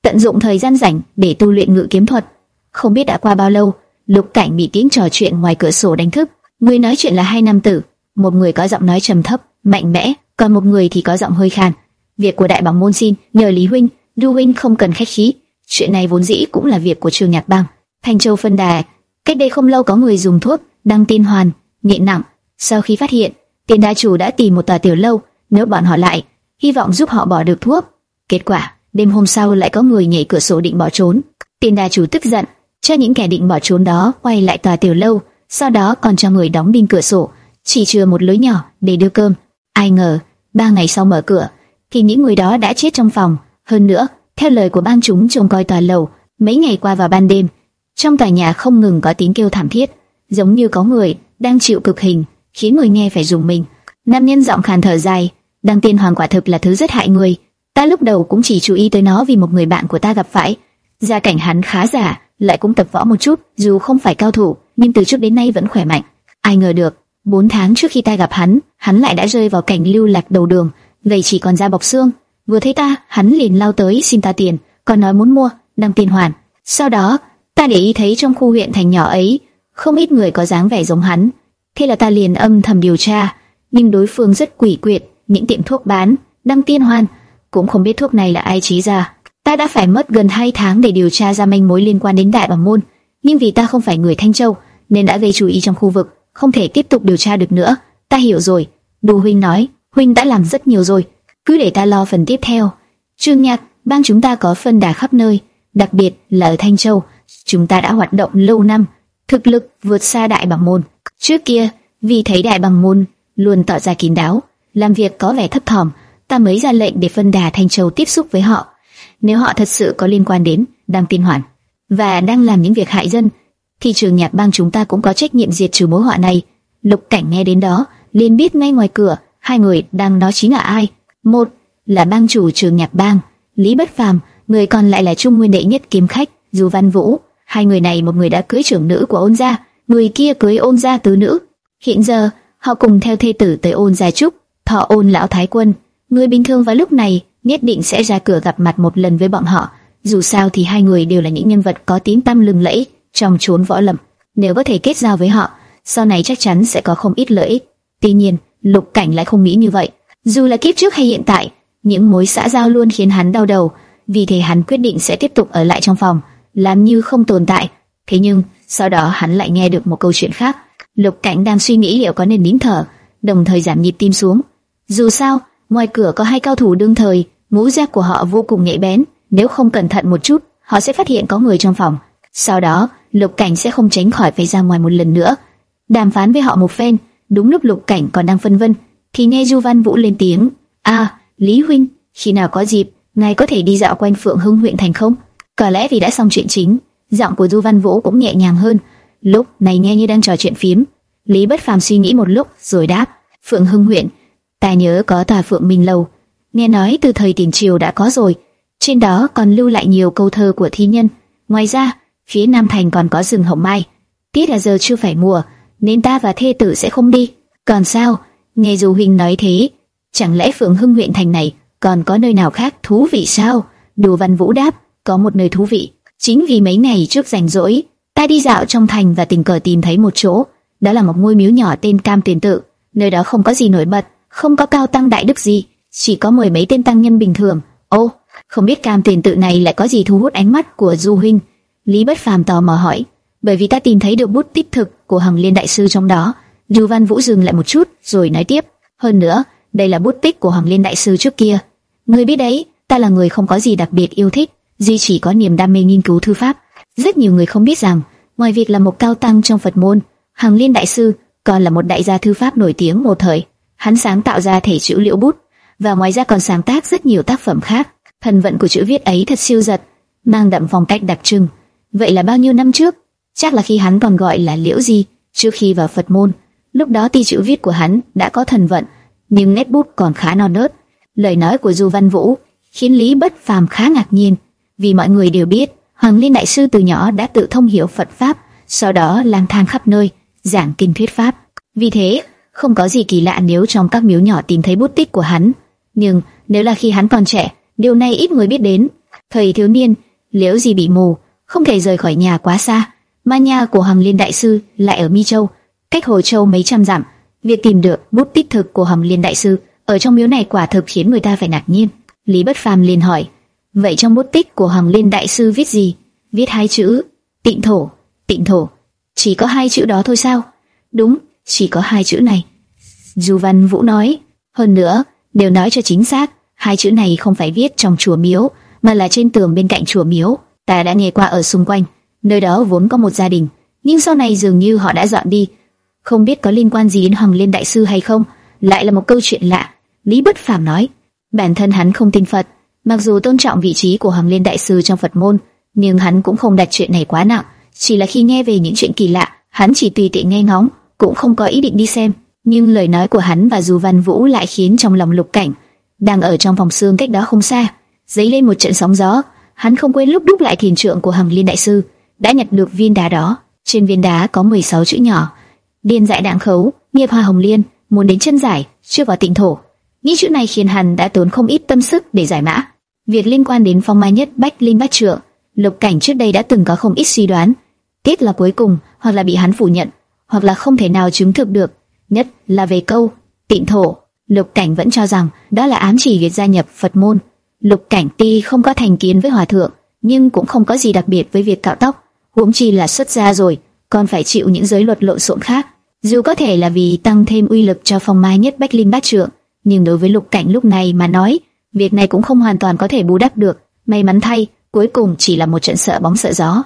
tận dụng thời gian rảnh để tu luyện ngự kiếm thuật. Không biết đã qua bao lâu, Lục Cảnh bị tiếng trò chuyện ngoài cửa sổ đánh thức. Người nói chuyện là hai nam tử, một người có giọng nói trầm thấp, mạnh mẽ, còn một người thì có giọng hơi khàn. Việc của đại bảo môn xin nhờ Lý huynh, Du huynh không cần khách khí. Chuyện này vốn dĩ cũng là việc của trường nhạc bang. thành Châu phân đà, cách đây không lâu có người dùng thuốc đăng tin hoàn nhẹ nặng. Sau khi phát hiện, tiền đa chủ đã tìm một tòa tiểu lâu, nếu bọn họ lại, hy vọng giúp họ bỏ được thuốc. Kết quả, đêm hôm sau lại có người nhảy cửa sổ định bỏ trốn. Tiền đa chủ tức giận, cho những kẻ định bỏ trốn đó quay lại tòa tiểu lâu, sau đó còn cho người đóng đinh cửa sổ, chỉ chừa một lối nhỏ để đưa cơm. Ai ngờ, ba ngày sau mở cửa, thì những người đó đã chết trong phòng. Hơn nữa, theo lời của ban chúng trông coi tòa lầu, mấy ngày qua vào ban đêm, trong tòa nhà không ngừng có tiếng kêu thảm thiết, giống như có người đang chịu cực hình, khiến người nghe phải rùng mình. Nam nhân giọng khàn thở dài, đăng tiên hoàng quả thực là thứ rất hại người. Ta lúc đầu cũng chỉ chú ý tới nó vì một người bạn của ta gặp phải. Gia cảnh hắn khá giả, lại cũng tập võ một chút, dù không phải cao thủ, nhưng từ trước đến nay vẫn khỏe mạnh. Ai ngờ được, bốn tháng trước khi ta gặp hắn, hắn lại đã rơi vào cảnh lưu lạc đầu đường, vậy chỉ còn da bọc xương. Vừa thấy ta, hắn liền lao tới xin ta tiền, còn nói muốn mua, đăng tiền hoàn. Sau đó, ta để ý thấy trong khu huyện thành nhỏ ấy, không ít người có dáng vẻ giống hắn. Thế là ta liền âm thầm điều tra, nhưng đối phương rất quỷ quyệt, những tiệm thuốc bán, đăng tiên hoàn, cũng không biết thuốc này là ai chế ra. Ta đã phải mất gần 2 tháng để điều tra ra manh mối liên quan đến Đại Bảo Môn, nhưng vì ta không phải người Thanh Châu, nên đã gây chú ý trong khu vực, không thể tiếp tục điều tra được nữa. Ta hiểu rồi. Đù huynh nói, huynh đã làm rất nhiều rồi. cứ để ta lo phần tiếp theo. Trương Nhạc, bang chúng ta có phân đà khắp nơi, đặc biệt là ở Thanh Châu, chúng ta đã hoạt động lâu năm, thực lực vượt xa Đại Bằng Môn. Trước kia, vì thấy Đại Bằng Môn luôn tỏ ra kín đáo, làm việc có vẻ thấp thỏm, ta mới ra lệnh để phân đà Thanh Châu tiếp xúc với họ. Nếu họ thật sự có liên quan đến đang tin hoàn và đang làm những việc hại dân, thì trường nhạc bang chúng ta cũng có trách nhiệm diệt trừ mối họa này. Lục Cảnh nghe đến đó, liền biết ngay ngoài cửa hai người đang nói chính là ai. Một là bang chủ trường nhạc bang, Lý Bất Phàm, người còn lại là trung nguyên đệ nhất kiếm khách Du Văn Vũ. Hai người này một người đã cưới trưởng nữ của ôn gia, người kia cưới ôn gia tứ nữ. Hiện giờ họ cùng theo thê tử tới ôn gia trúc, thọ ôn lão thái quân. Người bình thường vào lúc này nhất định sẽ ra cửa gặp mặt một lần với bọn họ. Dù sao thì hai người đều là những nhân vật có tiếng tăm lừng lẫy trong chốn võ lâm. Nếu có thể kết giao với họ, sau này chắc chắn sẽ có không ít lợi ích. Tuy nhiên, Lục Cảnh lại không nghĩ như vậy. Dù là kiếp trước hay hiện tại, những mối xã giao luôn khiến hắn đau đầu. Vì thế hắn quyết định sẽ tiếp tục ở lại trong phòng, làm như không tồn tại. Thế nhưng, sau đó hắn lại nghe được một câu chuyện khác. Lục Cảnh đang suy nghĩ liệu có nên nín thở, đồng thời giảm nhịp tim xuống. Dù sao, ngoài cửa có hai cao thủ đương thời, ngũ giác của họ vô cùng nhạy bén. Nếu không cẩn thận một chút, họ sẽ phát hiện có người trong phòng. Sau đó, Lục Cảnh sẽ không tránh khỏi phải ra ngoài một lần nữa, đàm phán với họ một phen. Đúng lúc Lục Cảnh còn đang phân vân, thì nghe Du Văn Vũ lên tiếng: "A, Lý huynh, khi nào có dịp, ngài có thể đi dạo quanh Phượng Hưng huyện thành không?" Có lẽ vì đã xong chuyện chính, giọng của Du Văn Vũ cũng nhẹ nhàng hơn. Lúc này nghe như đang trò chuyện phím. Lý Bất Phàm suy nghĩ một lúc rồi đáp: "Phượng Hưng huyện, ta nhớ có tòa Phượng Minh lâu, nghe nói từ thời tiền triều đã có rồi." Trên đó còn lưu lại nhiều câu thơ của thi nhân. Ngoài ra, phía Nam Thành còn có rừng hồng mai. Tiết là giờ chưa phải mùa, nên ta và thê tử sẽ không đi. Còn sao? Nghe Du huynh nói thế, chẳng lẽ Phượng Hưng huyện thành này còn có nơi nào khác thú vị sao? Đồ Văn Vũ đáp, có một nơi thú vị. Chính vì mấy ngày trước rảnh rỗi, ta đi dạo trong thành và tình cờ tìm thấy một chỗ. Đó là một ngôi miếu nhỏ tên Cam Tiền Tự. Nơi đó không có gì nổi bật, không có cao tăng đại đức gì, chỉ có mười mấy tên tăng nhân bình thường. Ô, không biết Cam Tiền Tự này lại có gì thu hút ánh mắt của Du huynh? Lý Bất Phàm tò mò hỏi, bởi vì ta tìm thấy được bút tích thực của Hằng Liên đại sư trong đó. Du Văn Vũ dừng lại một chút, rồi nói tiếp, hơn nữa, đây là bút tích của Hằng Liên đại sư trước kia. Người biết đấy, ta là người không có gì đặc biệt yêu thích, duy chỉ có niềm đam mê nghiên cứu thư pháp. Rất nhiều người không biết rằng, ngoài việc là một cao tăng trong Phật môn, Hằng Liên đại sư còn là một đại gia thư pháp nổi tiếng một thời. Hắn sáng tạo ra thể chữ liễu bút và ngoài ra còn sáng tác rất nhiều tác phẩm khác. Thần vận của chữ viết ấy thật siêu giật, mang đậm phong cách đặc trưng. Vậy là bao nhiêu năm trước? Chắc là khi hắn còn gọi là Liễu Di, trước khi vào Phật môn. Lúc đó ti chữ viết của hắn đã có thần vận, nhưng nét bút còn khá non nớt. Lời nói của Du Văn Vũ khiến Lý Bất Phàm khá ngạc nhiên, vì mọi người đều biết Hoàng Liên đại sư từ nhỏ đã tự thông hiểu Phật pháp, sau đó lang thang khắp nơi giảng kinh thuyết pháp. Vì thế, không có gì kỳ lạ nếu trong các miếu nhỏ tìm thấy bút tích của hắn. Nhưng nếu là khi hắn còn trẻ, điều này ít người biết đến. Thời thiếu niên, Liễu Di bị mù, không thể rời khỏi nhà quá xa, ma nhà của hằng Liên đại sư lại ở Mi Châu, cách Hồ Châu mấy trăm dặm. Việc tìm được bút tích thực của hằng Liên đại sư ở trong miếu này quả thực khiến người ta phải ngạc nhiên. Lý Bất Phàm liền hỏi: "Vậy trong bút tích của hằng Liên đại sư viết gì?" "Viết hai chữ: Tịnh thổ." "Tịnh thổ?" "Chỉ có hai chữ đó thôi sao?" "Đúng, chỉ có hai chữ này." Du Văn Vũ nói: "Hơn nữa, đều nói cho chính xác, hai chữ này không phải viết trong chùa miếu, mà là trên tường bên cạnh chùa miếu." ta đã nghe qua ở xung quanh, nơi đó vốn có một gia đình, nhưng sau này dường như họ đã dọn đi, không biết có liên quan gì đến Hoàng Liên đại sư hay không. Lại là một câu chuyện lạ. Lý Bất Phàm nói, bản thân hắn không tin Phật, mặc dù tôn trọng vị trí của Hoàng Liên đại sư trong Phật môn, nhưng hắn cũng không đặt chuyện này quá nặng, chỉ là khi nghe về những chuyện kỳ lạ, hắn chỉ tùy tiện nghe ngóng, cũng không có ý định đi xem. Nhưng lời nói của hắn và Du Văn Vũ lại khiến trong lòng Lục Cảnh, đang ở trong phòng xương cách đó không xa, dấy lên một trận sóng gió. Hắn không quên lúc đúc lại thiền trượng của Hằng Liên đại sư, đã nhặt được viên đá đó. Trên viên đá có 16 chữ nhỏ: Điên dại đạng khấu, nghiệp hoa hồng liên, muốn đến chân giải, chưa vào tịnh thổ. Những chữ này khiến hắn đã tốn không ít tâm sức để giải mã. Việc liên quan đến phong mai nhất bách linh bát trượng, lục cảnh trước đây đã từng có không ít suy đoán. Tiếc là cuối cùng, hoặc là bị hắn phủ nhận, hoặc là không thể nào chứng thực được. Nhất là về câu tịnh thổ, lục cảnh vẫn cho rằng đó là ám chỉ việc gia nhập Phật môn. Lục Cảnh Ti không có thành kiến với hòa thượng, nhưng cũng không có gì đặc biệt với việc cạo tóc, huống chi là xuất gia rồi, còn phải chịu những giới luật lộn xộn khác. Dù có thể là vì tăng thêm uy lực cho phong mai nhất bách linh bát trượng, nhưng đối với Lục Cảnh lúc này mà nói, việc này cũng không hoàn toàn có thể bù đắp được. May mắn thay, cuối cùng chỉ là một trận sợ bóng sợ gió.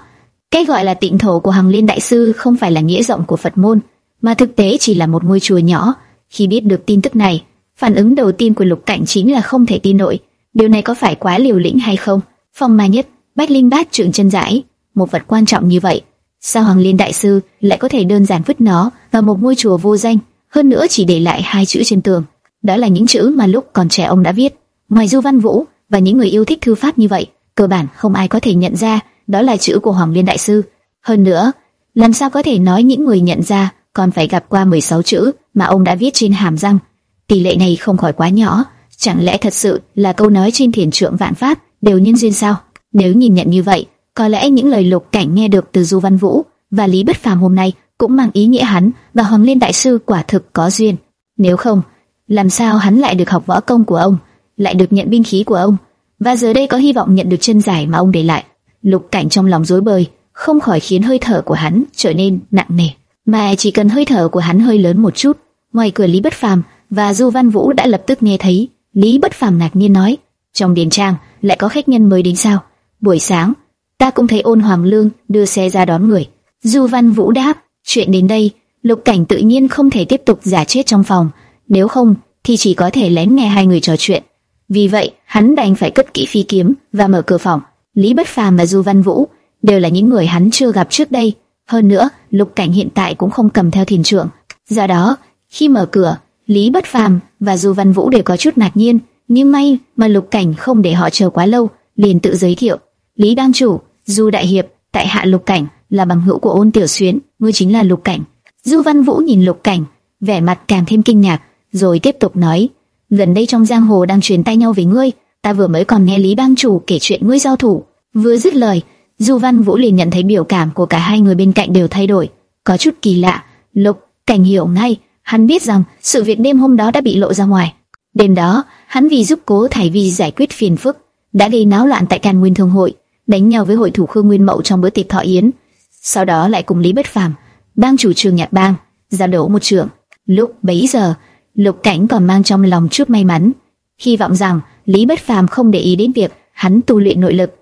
Cái gọi là tịnh thổ của Hằng Liên đại sư không phải là nghĩa rộng của Phật môn, mà thực tế chỉ là một ngôi chùa nhỏ. Khi biết được tin tức này, phản ứng đầu tiên của Lục Cảnh chính là không thể tin nổi. Điều này có phải quá liều lĩnh hay không? Phong ma nhất, Bách Linh Bát trưởng chân giải, một vật quan trọng như vậy, sao Hoàng Liên đại sư lại có thể đơn giản vứt nó vào một ngôi chùa vô danh, hơn nữa chỉ để lại hai chữ trên tường. Đó là những chữ mà lúc còn trẻ ông đã viết. Ngoài Du Văn Vũ và những người yêu thích thư pháp như vậy, cơ bản không ai có thể nhận ra đó là chữ của Hoàng Liên đại sư. Hơn nữa, làm sao có thể nói những người nhận ra còn phải gặp qua 16 chữ mà ông đã viết trên hàm răng. Tỷ lệ này không khỏi quá nhỏ, chẳng lẽ thật sự là câu nói trên thiền trượng vạn pháp đều nhân duyên sao? Nếu nhìn nhận như vậy, có lẽ những lời lục cảnh nghe được từ Du Văn Vũ và Lý Bất Phàm hôm nay cũng mang ý nghĩa hắn và Hoàng Liên đại sư quả thực có duyên. Nếu không, làm sao hắn lại được học võ công của ông, lại được nhận binh khí của ông, và giờ đây có hy vọng nhận được chân giải mà ông để lại. Lục cảnh trong lòng rối bời, không khỏi khiến hơi thở của hắn trở nên nặng nề. Mà chỉ cần hơi thở của hắn hơi lớn một chút, ngoài cửa Lý Bất Phàm và Du Văn Vũ đã lập tức nghe thấy. Lý Bất Phàm ngạc nhiên nói: trong điền trang lại có khách nhân mới đến sao? Buổi sáng, ta cũng thấy ôn hoàng lương đưa xe ra đón người. Du Văn Vũ đáp, chuyện đến đây, lục cảnh tự nhiên không thể tiếp tục giả chết trong phòng, nếu không thì chỉ có thể lén nghe hai người trò chuyện. Vì vậy, hắn đành phải cất kỹ phi kiếm và mở cửa phòng. Lý Bất Phàm và Du Văn Vũ đều là những người hắn chưa gặp trước đây. Hơn nữa, lục cảnh hiện tại cũng không cầm theo thiền trượng. Do đó, khi mở cửa, Lý Bất Phàm và Du Văn Vũ đều có chút ngạc nhiên, nhưng may mà lục cảnh không để họ chờ quá lâu, liền tự giới thiệu. Lý Bang Chủ, Du Đại Hiệp, tại hạ Lục Cảnh, là bằng hữu của ôn tiểu xuyến, ngươi chính là Lục Cảnh. Du Văn Vũ nhìn Lục Cảnh, vẻ mặt càng thêm kinh ngạc, rồi tiếp tục nói, gần đây trong giang hồ đang truyền tay nhau về ngươi, ta vừa mới còn nghe Lý Bang Chủ kể chuyện ngươi giao thủ. Vừa dứt lời, Du Văn Vũ liền nhận thấy biểu cảm của cả hai người bên cạnh đều thay đổi, có chút kỳ lạ. Lục Cảnh hiểu ngay, hắn biết rằng sự việc đêm hôm đó đã bị lộ ra ngoài. Đêm đó, hắn vì giúp cố Thải Vi giải quyết phiền phức, đã gây náo loạn tại Càn Nguyên Thương hội, đánh nhau với hội thủ Khương Nguyên Mậu trong bữa tiệc thọ yến. Sau đó lại cùng Lý Bất Phàm, bang chủ trường nhạc bang, ra đấu một trường. Lúc bấy giờ, Lục Cảnh còn mang trong lòng chút may mắn, hy vọng rằng Lý Bất Phàm không để ý đến việc hắn tu luyện nội lực.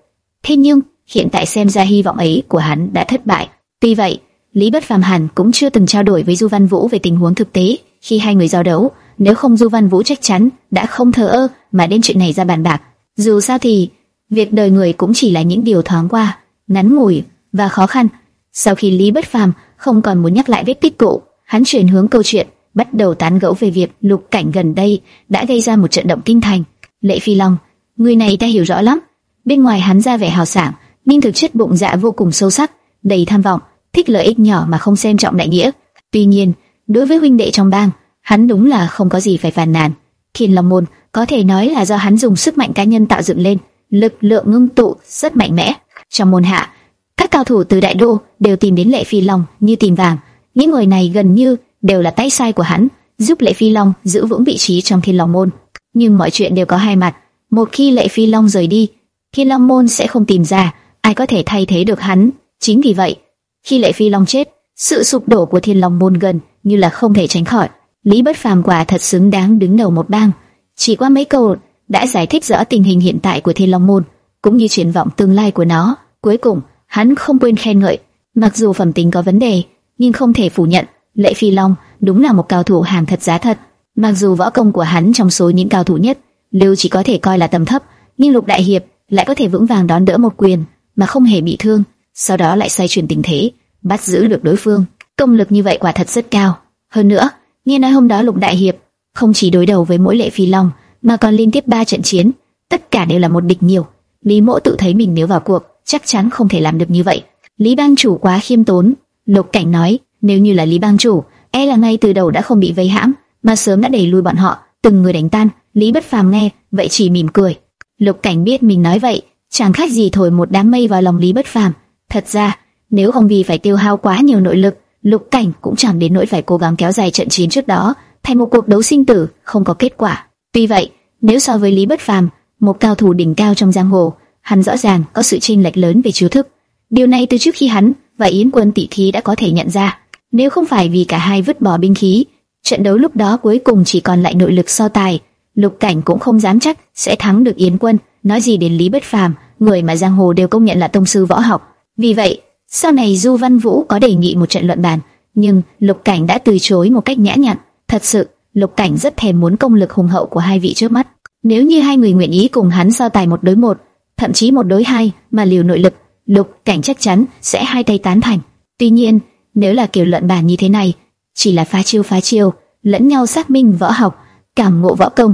Thế nhưng, hiện tại xem ra hy vọng ấy của hắn đã thất bại. Tuy vậy, Lý Bất Phàm hẳn cũng chưa từng trao đổi với Du Văn Vũ về tình huống thực tế khi hai người giao đấu, nếu không Du Văn Vũ chắc chắn đã không thờ ơ mà đem chuyện này ra bàn bạc. Dù sao thì, việc đời người cũng chỉ là những điều thoáng qua, ngắn ngủi và khó khăn. Sau khi Lý Bất Phàm không còn muốn nhắc lại vết tích cũ, hắn chuyển hướng câu chuyện, bắt đầu tán gẫu về việc lục cảnh gần đây đã gây ra một trận động kinh thành. Lệ Phi Long, người này ta hiểu rõ lắm. Bên ngoài hắn ra vẻ hào sảng, nhưng thực chất bụng dạ vô cùng sâu sắc, đầy tham vọng, thích lợi ích nhỏ mà không xem trọng đại nghĩa. Tuy nhiên, đối với huynh đệ trong bang, hắn đúng là không có gì phải phàn nàn. Thiên Long môn có thể nói là do hắn dùng sức mạnh cá nhân tạo dựng lên, lực lượng ngưng tụ rất mạnh mẽ. Trong môn hạ, các cao thủ từ đại đô đều tìm đến Lệ Phi Long như tìm vàng. Những người này gần như đều là tay sai của hắn, giúp Lệ Phi Long giữ vững vị trí trong Thiên Long môn. Nhưng mọi chuyện đều có hai mặt. Một khi Lệ Phi Long rời đi, Thiên Long môn sẽ không tìm ra ai có thể thay thế được hắn. Chính vì vậy, khi Lệ Phi Long chết, sự sụp đổ của Thiên Long môn gần như là không thể tránh khỏi. Lý Bất Phàm quả thật xứng đáng đứng đầu một bang. Chỉ qua mấy câu đã giải thích rõ tình hình hiện tại của Thiên Long môn, cũng như triển vọng tương lai của nó. Cuối cùng, hắn không quên khen ngợi, mặc dù phẩm tính có vấn đề, nhưng không thể phủ nhận, Lệ Phi Long đúng là một cao thủ hàng thật giá thật. Mặc dù võ công của hắn trong số những cao thủ nhất, Lưu chỉ có thể coi là tầm thấp, nhưng Lục Đại Hiệp lại có thể vững vàng đón đỡ một quyền mà không hề bị thương, sau đó lại xoay chuyển tình thế, bắt giữ được đối phương. Công lực như vậy quả thật rất cao. Hơn nữa, nghe nói hôm đó Lục Đại Hiệp không chỉ đối đầu với mỗi Lệ Phi Long, mà còn liên tiếp ba trận chiến, tất cả đều là một địch nhiều. Lý Mỗ tự thấy mình nếu vào cuộc, chắc chắn không thể làm được như vậy. Lý Bang chủ quá khiêm tốn, Lục Cảnh nói, nếu như là Lý Bang chủ, e là ngay từ đầu đã không bị vây hãm, mà sớm đã đẩy lui bọn họ, từng người đánh tan. Lý Bất Phàm nghe, vậy chỉ mỉm cười. Lục Cảnh biết mình nói vậy, chẳng khác gì thổi một đám mây vào lòng Lý Bất Phàm. Thật ra, nếu không vì phải tiêu hao quá nhiều nội lực, Lục Cảnh cũng chẳng đến nỗi phải cố gắng kéo dài trận chiến trước đó, thành một cuộc đấu sinh tử không có kết quả. Tuy vậy, nếu so với Lý Bất Phàm, một cao thủ đỉnh cao trong giang hồ, hắn rõ ràng có sự chênh lệch lớn về chiêu thức. Điều này từ trước khi hắn và Yến Quân tỷ thí đã có thể nhận ra. Nếu không phải vì cả hai vứt bỏ binh khí, Trận đấu lúc đó cuối cùng chỉ còn lại nội lực so tài, Lục Cảnh cũng không dám chắc sẽ thắng được Yến Quân, nói gì đến Lý Bất Phàm, người mà giang hồ đều công nhận là tông sư võ học. Vì vậy, sau này Du Văn Vũ có đề nghị một trận luận bàn, nhưng Lục Cảnh đã từ chối một cách nhã nhặn. Thật sự, Lục Cảnh rất thèm muốn công lực hùng hậu của hai vị trước mắt. Nếu như hai người nguyện ý cùng hắn so tài một đối một, thậm chí một đối hai mà liều nội lực, Lục Cảnh chắc chắn sẽ hai tay tán thành. Tuy nhiên, nếu là kiểu luận bàn như thế này, chỉ là phá chiêu phá chiêu, lẫn nhau xác minh võ học, cảm ngộ võ công,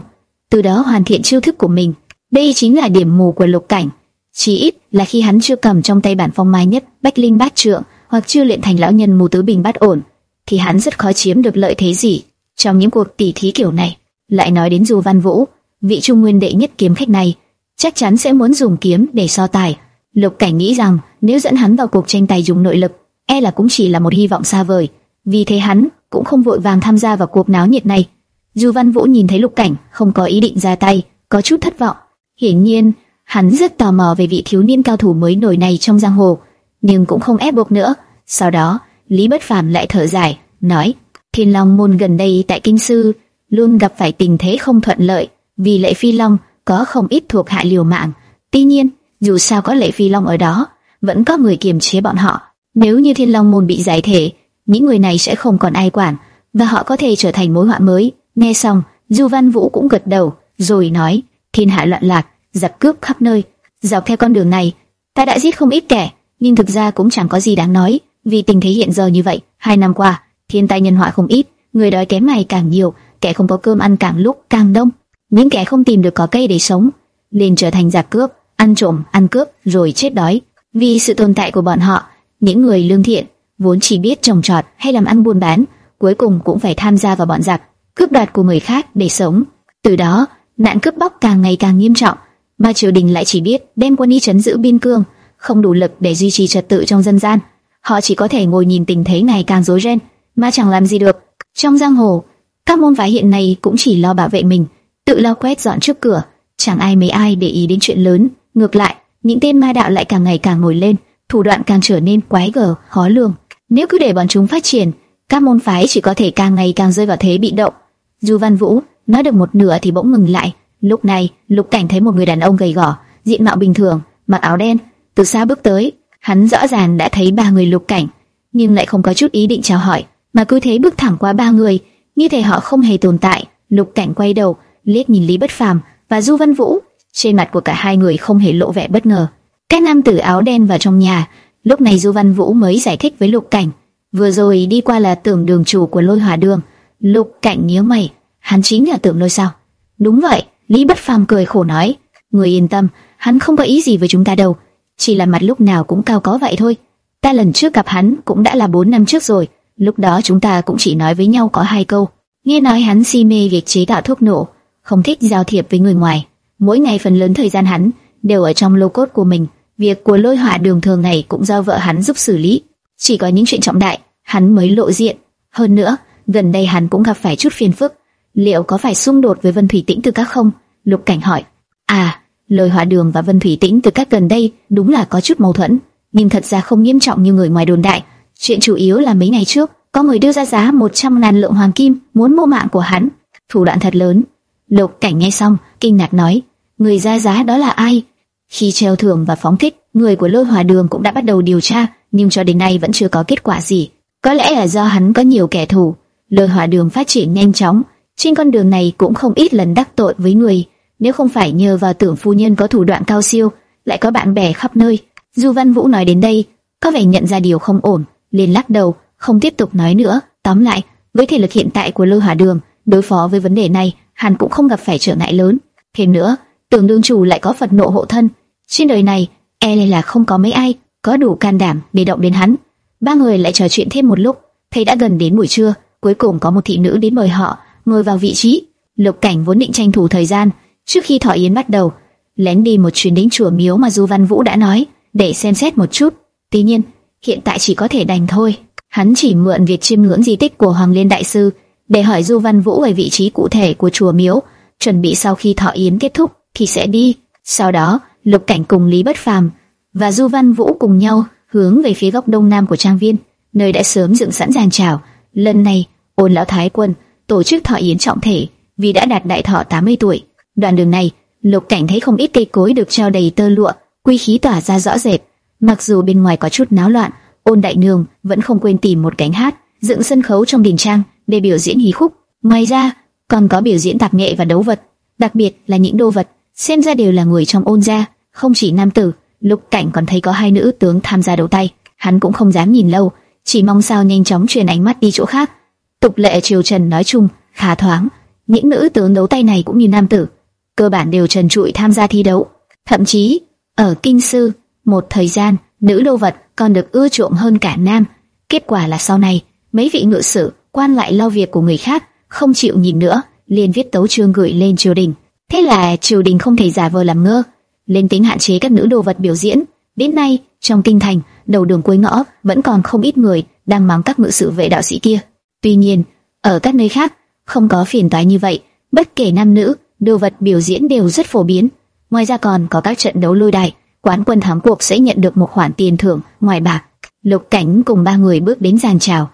từ đó hoàn thiện chiêu thức của mình. Đây chính là điểm mù của Lục Cảnh. Chỉ ít là khi hắn chưa cầm trong tay bản phong mai nhất Bách Linh Bát Trượng, hoặc chưa luyện thành lão nhân mù tứ bình bát ổn, thì hắn rất khó chiếm được lợi thế gì trong những cuộc tỉ thí kiểu này. Lại nói đến Du Văn Vũ, vị trung nguyên đệ nhất kiếm khách này, chắc chắn sẽ muốn dùng kiếm để so tài. Lục Cảnh nghĩ rằng nếu dẫn hắn vào cuộc tranh tài dùng nội lực, e là cũng chỉ là một hy vọng xa vời. Vì thế hắn cũng không vội vàng tham gia vào cuộc náo nhiệt này. Du Văn Vũ nhìn thấy Lục Cảnh không có ý định ra tay, có chút thất vọng. Hiển nhiên, hắn rất tò mò về vị thiếu niên cao thủ mới nổi này trong giang hồ, nhưng cũng không ép buộc nữa. Sau đó, Lý Bất Phàm lại thở dài, nói: Thiên Long môn gần đây tại kinh sư luôn gặp phải tình thế không thuận lợi, vì Lệ Phi Long có không ít thuộc hạ liều mạng. Tuy nhiên, dù sao có Lệ Phi Long ở đó, vẫn có người kiềm chế bọn họ. Nếu như Thiên Long môn bị giải thể, những người này sẽ không còn ai quản, và họ có thể trở thành mối họa mới. Nghe xong, Du Văn Vũ cũng gật đầu, rồi nói: Thiên hạ loạn lạc, giặc cướp khắp nơi. Dọc theo con đường này, ta đã giết không ít kẻ, nhưng thực ra cũng chẳng có gì đáng nói, vì tình thế hiện giờ như vậy. Hai năm qua, thiên tai nhân họa không ít, người đói kém ngày càng nhiều, kẻ không có cơm ăn càng lúc càng đông. Những kẻ không tìm được có cây để sống, liền trở thành giặc cướp, ăn trộm, ăn cướp rồi chết đói. Vì sự tồn tại của bọn họ, những người lương thiện vốn chỉ biết trồng trọt hay làm ăn buôn bán, cuối cùng cũng phải tham gia vào bọn giặc, cướp đoạt của người khác để sống. Từ đó, nạn cướp bóc càng ngày càng nghiêm trọng, mà triều đình lại chỉ biết đem quân đi chấn giữ biên cương, không đủ lực để duy trì trật tự trong dân gian. Họ chỉ có thể ngồi nhìn tình thế ngày càng rối ren, mà chẳng làm gì được. Trong giang hồ, các môn phái hiện nay cũng chỉ lo bảo vệ mình, tự lo quét dọn trước cửa, chẳng ai mấy ai để ý đến chuyện lớn. Ngược lại, những tên ma đạo lại càng ngày càng nổi lên, thủ đoạn càng trở nên quái gở, khó lường. Nếu cứ để bọn chúng phát triển, các môn phái chỉ có thể càng ngày càng rơi vào thế bị động. Du Văn Vũ nói được một nửa thì bỗng ngừng lại. Lúc này, Lục Cảnh thấy một người đàn ông gầy gò, diện mạo bình thường, mặc áo đen, từ xa bước tới. Hắn rõ ràng đã thấy ba người Lục Cảnh, nhưng lại không có chút ý định chào hỏi, mà cứ thế bước thẳng qua ba người, như thể họ không hề tồn tại. Lục Cảnh quay đầu, liếc nhìn Lý Bất Phàm và Du Văn Vũ, trên mặt của cả hai người không hề lộ vẻ bất ngờ. Cái nam tử áo đen vào trong nhà, lúc này Du Văn Vũ mới giải thích với Lục Cảnh, vừa rồi đi qua là tưởng đường chủ của Lôi Hỏa Đường. Lục Cảnh nhíu mày, hắn chính là tưởng lôi sao? Đúng vậy, Lý Bất Phàm cười khổ nói, người yên tâm, hắn không có ý gì với chúng ta đâu, chỉ là mặt lúc nào cũng cao có vậy thôi. Ta lần trước gặp hắn cũng đã là 4 năm trước rồi, lúc đó chúng ta cũng chỉ nói với nhau có hai câu. Nghe nói hắn si mê việc chế tạo thuốc nổ, không thích giao thiệp với người ngoài. Mỗi ngày phần lớn thời gian hắn đều ở trong lô cốt của mình. Việc của lôi hỏa đường thường ngày cũng do vợ hắn giúp xử lý. Chỉ có những chuyện trọng đại, hắn mới lộ diện. Hơn nữa, gần đây hắn cũng gặp phải chút phiền phức. Liệu có phải xung đột với Vân Thủy Tĩnh từ các không? Lục Cảnh hỏi. À, lôi hỏa đường và Vân Thủy Tĩnh từ các gần đây đúng là có chút mâu thuẫn, nhưng thật ra không nghiêm trọng như người ngoài đồn đại. Chuyện chủ yếu là mấy ngày trước, có người đưa ra giá 100 ngàn lượng hoàng kim muốn mua mạng của hắn. Thủ đoạn thật lớn. Lục Cảnh nghe xong, kinh ngạc nói, người ra giá đó là ai? Khi treo thưởng và phóng thích, người của lôi hòa đường cũng đã bắt đầu điều tra, nhưng cho đến nay vẫn chưa có kết quả gì. Có lẽ là do hắn có nhiều kẻ thù. Lôi hòa đường phát triển nhanh chóng, trên con đường này cũng không ít lần đắc tội với người. Nếu không phải nhờ vào tưởng phu nhân có thủ đoạn cao siêu, lại có bạn bè khắp nơi. Du Văn Vũ nói đến đây, có vẻ nhận ra điều không ổn, liền lắc đầu, không tiếp tục nói nữa. Tóm lại, với thể lực hiện tại của lôi hỏa đường, đối phó với vấn đề này, hắn cũng không gặp phải trở ngại lớn. Thêm nữa, tưởng đương chủ lại có Phật nộ hộ thân, trên đời này e là không có mấy ai có đủ can đảm để động đến hắn. Ba người lại trò chuyện thêm một lúc, thấy đã gần đến buổi trưa, cuối cùng có một thị nữ đến mời họ ngồi vào vị trí. Lục Cảnh vốn định tranh thủ thời gian trước khi thọ yến bắt đầu, lén đi một chuyến đến chùa miếu mà Du Văn Vũ đã nói để xem xét một chút. Tuy nhiên, hiện tại chỉ có thể đành thôi. Hắn chỉ mượn việc chiêm ngưỡng di tích của Hoàng Liên Đại Sư để hỏi Du Văn Vũ về vị trí cụ thể của chùa miếu, chuẩn bị sau khi thọ yến kết thúc thì sẽ đi. Sau đó, Lục Cảnh cùng Lý Bất Phàm và Du Văn Vũ cùng nhau hướng về phía góc đông nam của trang viên, nơi đã sớm dựng sẵn giàn chào. Lần này, Ôn lão thái quân tổ chức thọ yến trọng thể, vì đã đạt đại thọ 80 tuổi. Đoạn đường này, Lục Cảnh thấy không ít cây cối được treo đầy tơ lụa, quy khí tỏa ra rõ rệt. Mặc dù bên ngoài có chút náo loạn, Ôn Đại Nương vẫn không quên tìm một cánh hát, dựng sân khấu trong đình trang để biểu diễn hí khúc. Ngoài ra, còn có biểu diễn tạp nghệ và đấu vật, đặc biệt là những đô vật xem ra đều là người trong ôn gia, không chỉ nam tử. Lục Cảnh còn thấy có hai nữ tướng tham gia đấu tay, hắn cũng không dám nhìn lâu, chỉ mong sao nhanh chóng chuyển ánh mắt đi chỗ khác. Tục lệ triều trần nói chung khá thoáng, những nữ tướng đấu tay này cũng như nam tử, cơ bản đều trần trụi tham gia thi đấu. Thậm chí ở kinh sư, một thời gian nữ đô vật còn được ưa chuộng hơn cả nam. Kết quả là sau này mấy vị ngự sử quan lại lo việc của người khác, không chịu nhìn nữa, liền viết tấu chương gửi lên triều đình. Thế là triều đình không thể giả vờ làm ngơ, lên tính hạn chế các nữ đồ vật biểu diễn. Đến nay, trong kinh thành, đầu đường cuối ngõ vẫn còn không ít người đang mắng các ngự sử vệ đạo sĩ kia. Tuy nhiên, ở các nơi khác không có phiền toái như vậy, bất kể nam nữ, đồ vật biểu diễn đều rất phổ biến. Ngoài ra còn có các trận đấu lôi đài, quán quân thắng cuộc sẽ nhận được một khoản tiền thưởng ngoài bạc. Lục Cảnh cùng ba người bước đến giàn chào,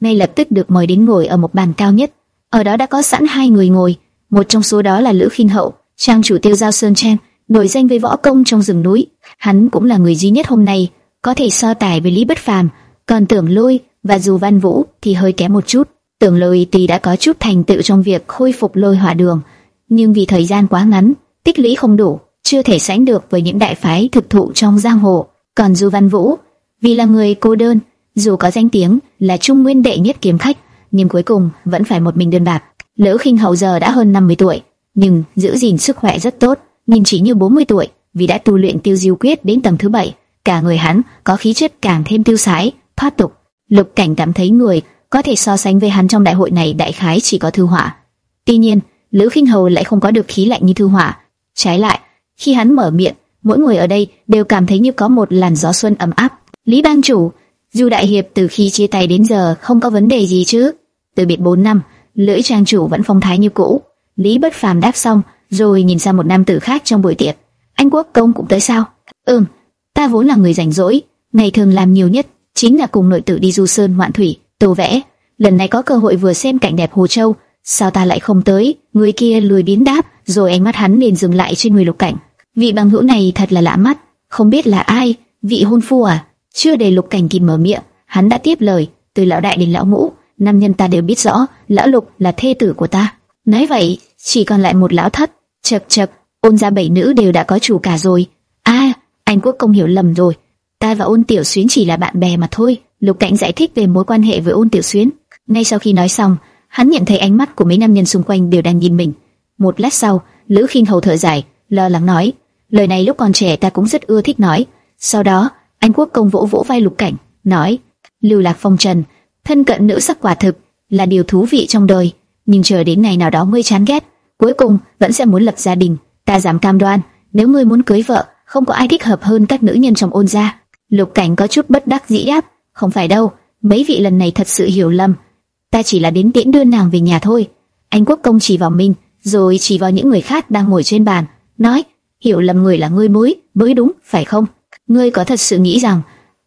ngay lập tức được mời đến ngồi ở một bàn cao nhất. Ở đó đã có sẵn hai người ngồi, một trong số đó là Lữ Khinh Hậu, trang chủ tiêu giao sơn trang, nổi danh với võ công trong rừng núi. Hắn cũng là người duy nhất hôm nay có thể so tài với Lý Bất Phàm, còn Tưởng Lôi và Dù Văn Vũ thì hơi kém một chút. Tưởng Lôi tuy đã có chút thành tựu trong việc khôi phục lôi hỏa đường, nhưng vì thời gian quá ngắn, tích lũy không đủ, chưa thể sánh được với những đại phái thực thụ trong giang hồ. Còn du Văn Vũ, vì là người cô đơn, dù có danh tiếng là trung nguyên đệ nhất kiếm khách, nhưng cuối cùng vẫn phải một mình đơn bạc. Lữ Khinh Hậu giờ đã hơn 50 tuổi, nhưng giữ gìn sức khỏe rất tốt, nhìn chỉ như 40 tuổi, vì đã tu luyện tiêu diêu quyết đến tầng thứ bảy, cả người hắn có khí chất càng thêm tiêu sái, thoát tục. Lục Cảnh cảm thấy người có thể so sánh với hắn trong đại hội này đại khái chỉ có Thư hỏa Tuy nhiên, Lữ Khinh Hầu lại không có được khí lạnh như Thư hỏa Trái lại, khi hắn mở miệng, mỗi người ở đây đều cảm thấy như có một làn gió xuân ấm áp. Lý Bang chủ, dù đại hiệp từ khi chia tay đến giờ không có vấn đề gì chứ? Từ biệt 4 năm, lưỡi trang chủ vẫn phong thái như cũ. Lý Bất Phàm đáp xong, rồi nhìn sang một nam tử khác trong buổi tiệc. Anh Quốc công cũng tới sao? Ừm, ta vốn là người rảnh rỗi, ngày thường làm nhiều nhất chính là cùng nội tử đi du sơn ngoạn thủy, tô vẽ. Lần này có cơ hội vừa xem cảnh đẹp Hồ Châu, sao ta lại không tới? Người kia lùi biến đáp, rồi ánh mắt hắn liền dừng lại trên người Lục Cảnh. Vị bằng hữu này thật là lạ mắt, không biết là ai, vị hôn phu à? Chưa để Lục Cảnh kịp mở miệng, hắn đã tiếp lời, từ lão đại đến lão ngũ, nam nhân ta đều biết rõ, lão Lục là thê tử của ta. Nói vậy, chỉ còn lại một lão thất. Chậc chậc, ôn gia bảy nữ đều đã có chủ cả rồi. A, anh quốc công hiểu lầm rồi. Ta và ôn tiểu xuyến chỉ là bạn bè mà thôi. Lục Cảnh giải thích về mối quan hệ với ôn tiểu xuyến. Ngay sau khi nói xong, hắn nhận thấy ánh mắt của mấy nam nhân xung quanh đều đang nhìn mình. Một lát sau, Lữ Khinh Hầu thở dài, lo lắng nói, lời này lúc còn trẻ ta cũng rất ưa thích nói. Sau đó, anh quốc công vỗ vỗ vai Lục Cảnh, nói, lưu lạc phong trần, thân cận nữ sắc quả thực là điều thú vị trong đời, nhưng chờ đến ngày nào đó ngươi chán ghét, cuối cùng vẫn sẽ muốn lập gia đình. Ta dám cam đoan, nếu ngươi muốn cưới vợ, không có ai thích hợp hơn các nữ nhân trong ôn gia. Lục Cảnh có chút bất đắc dĩ đáp, không phải đâu, mấy vị lần này thật sự hiểu lầm, ta chỉ là đến tiễn đưa nàng về nhà thôi. Anh quốc công chỉ vào mình, rồi chỉ vào những người khác đang ngồi trên bàn, nói, hiểu lầm người là ngươi mới, mới đúng, phải không? Ngươi có thật sự nghĩ rằng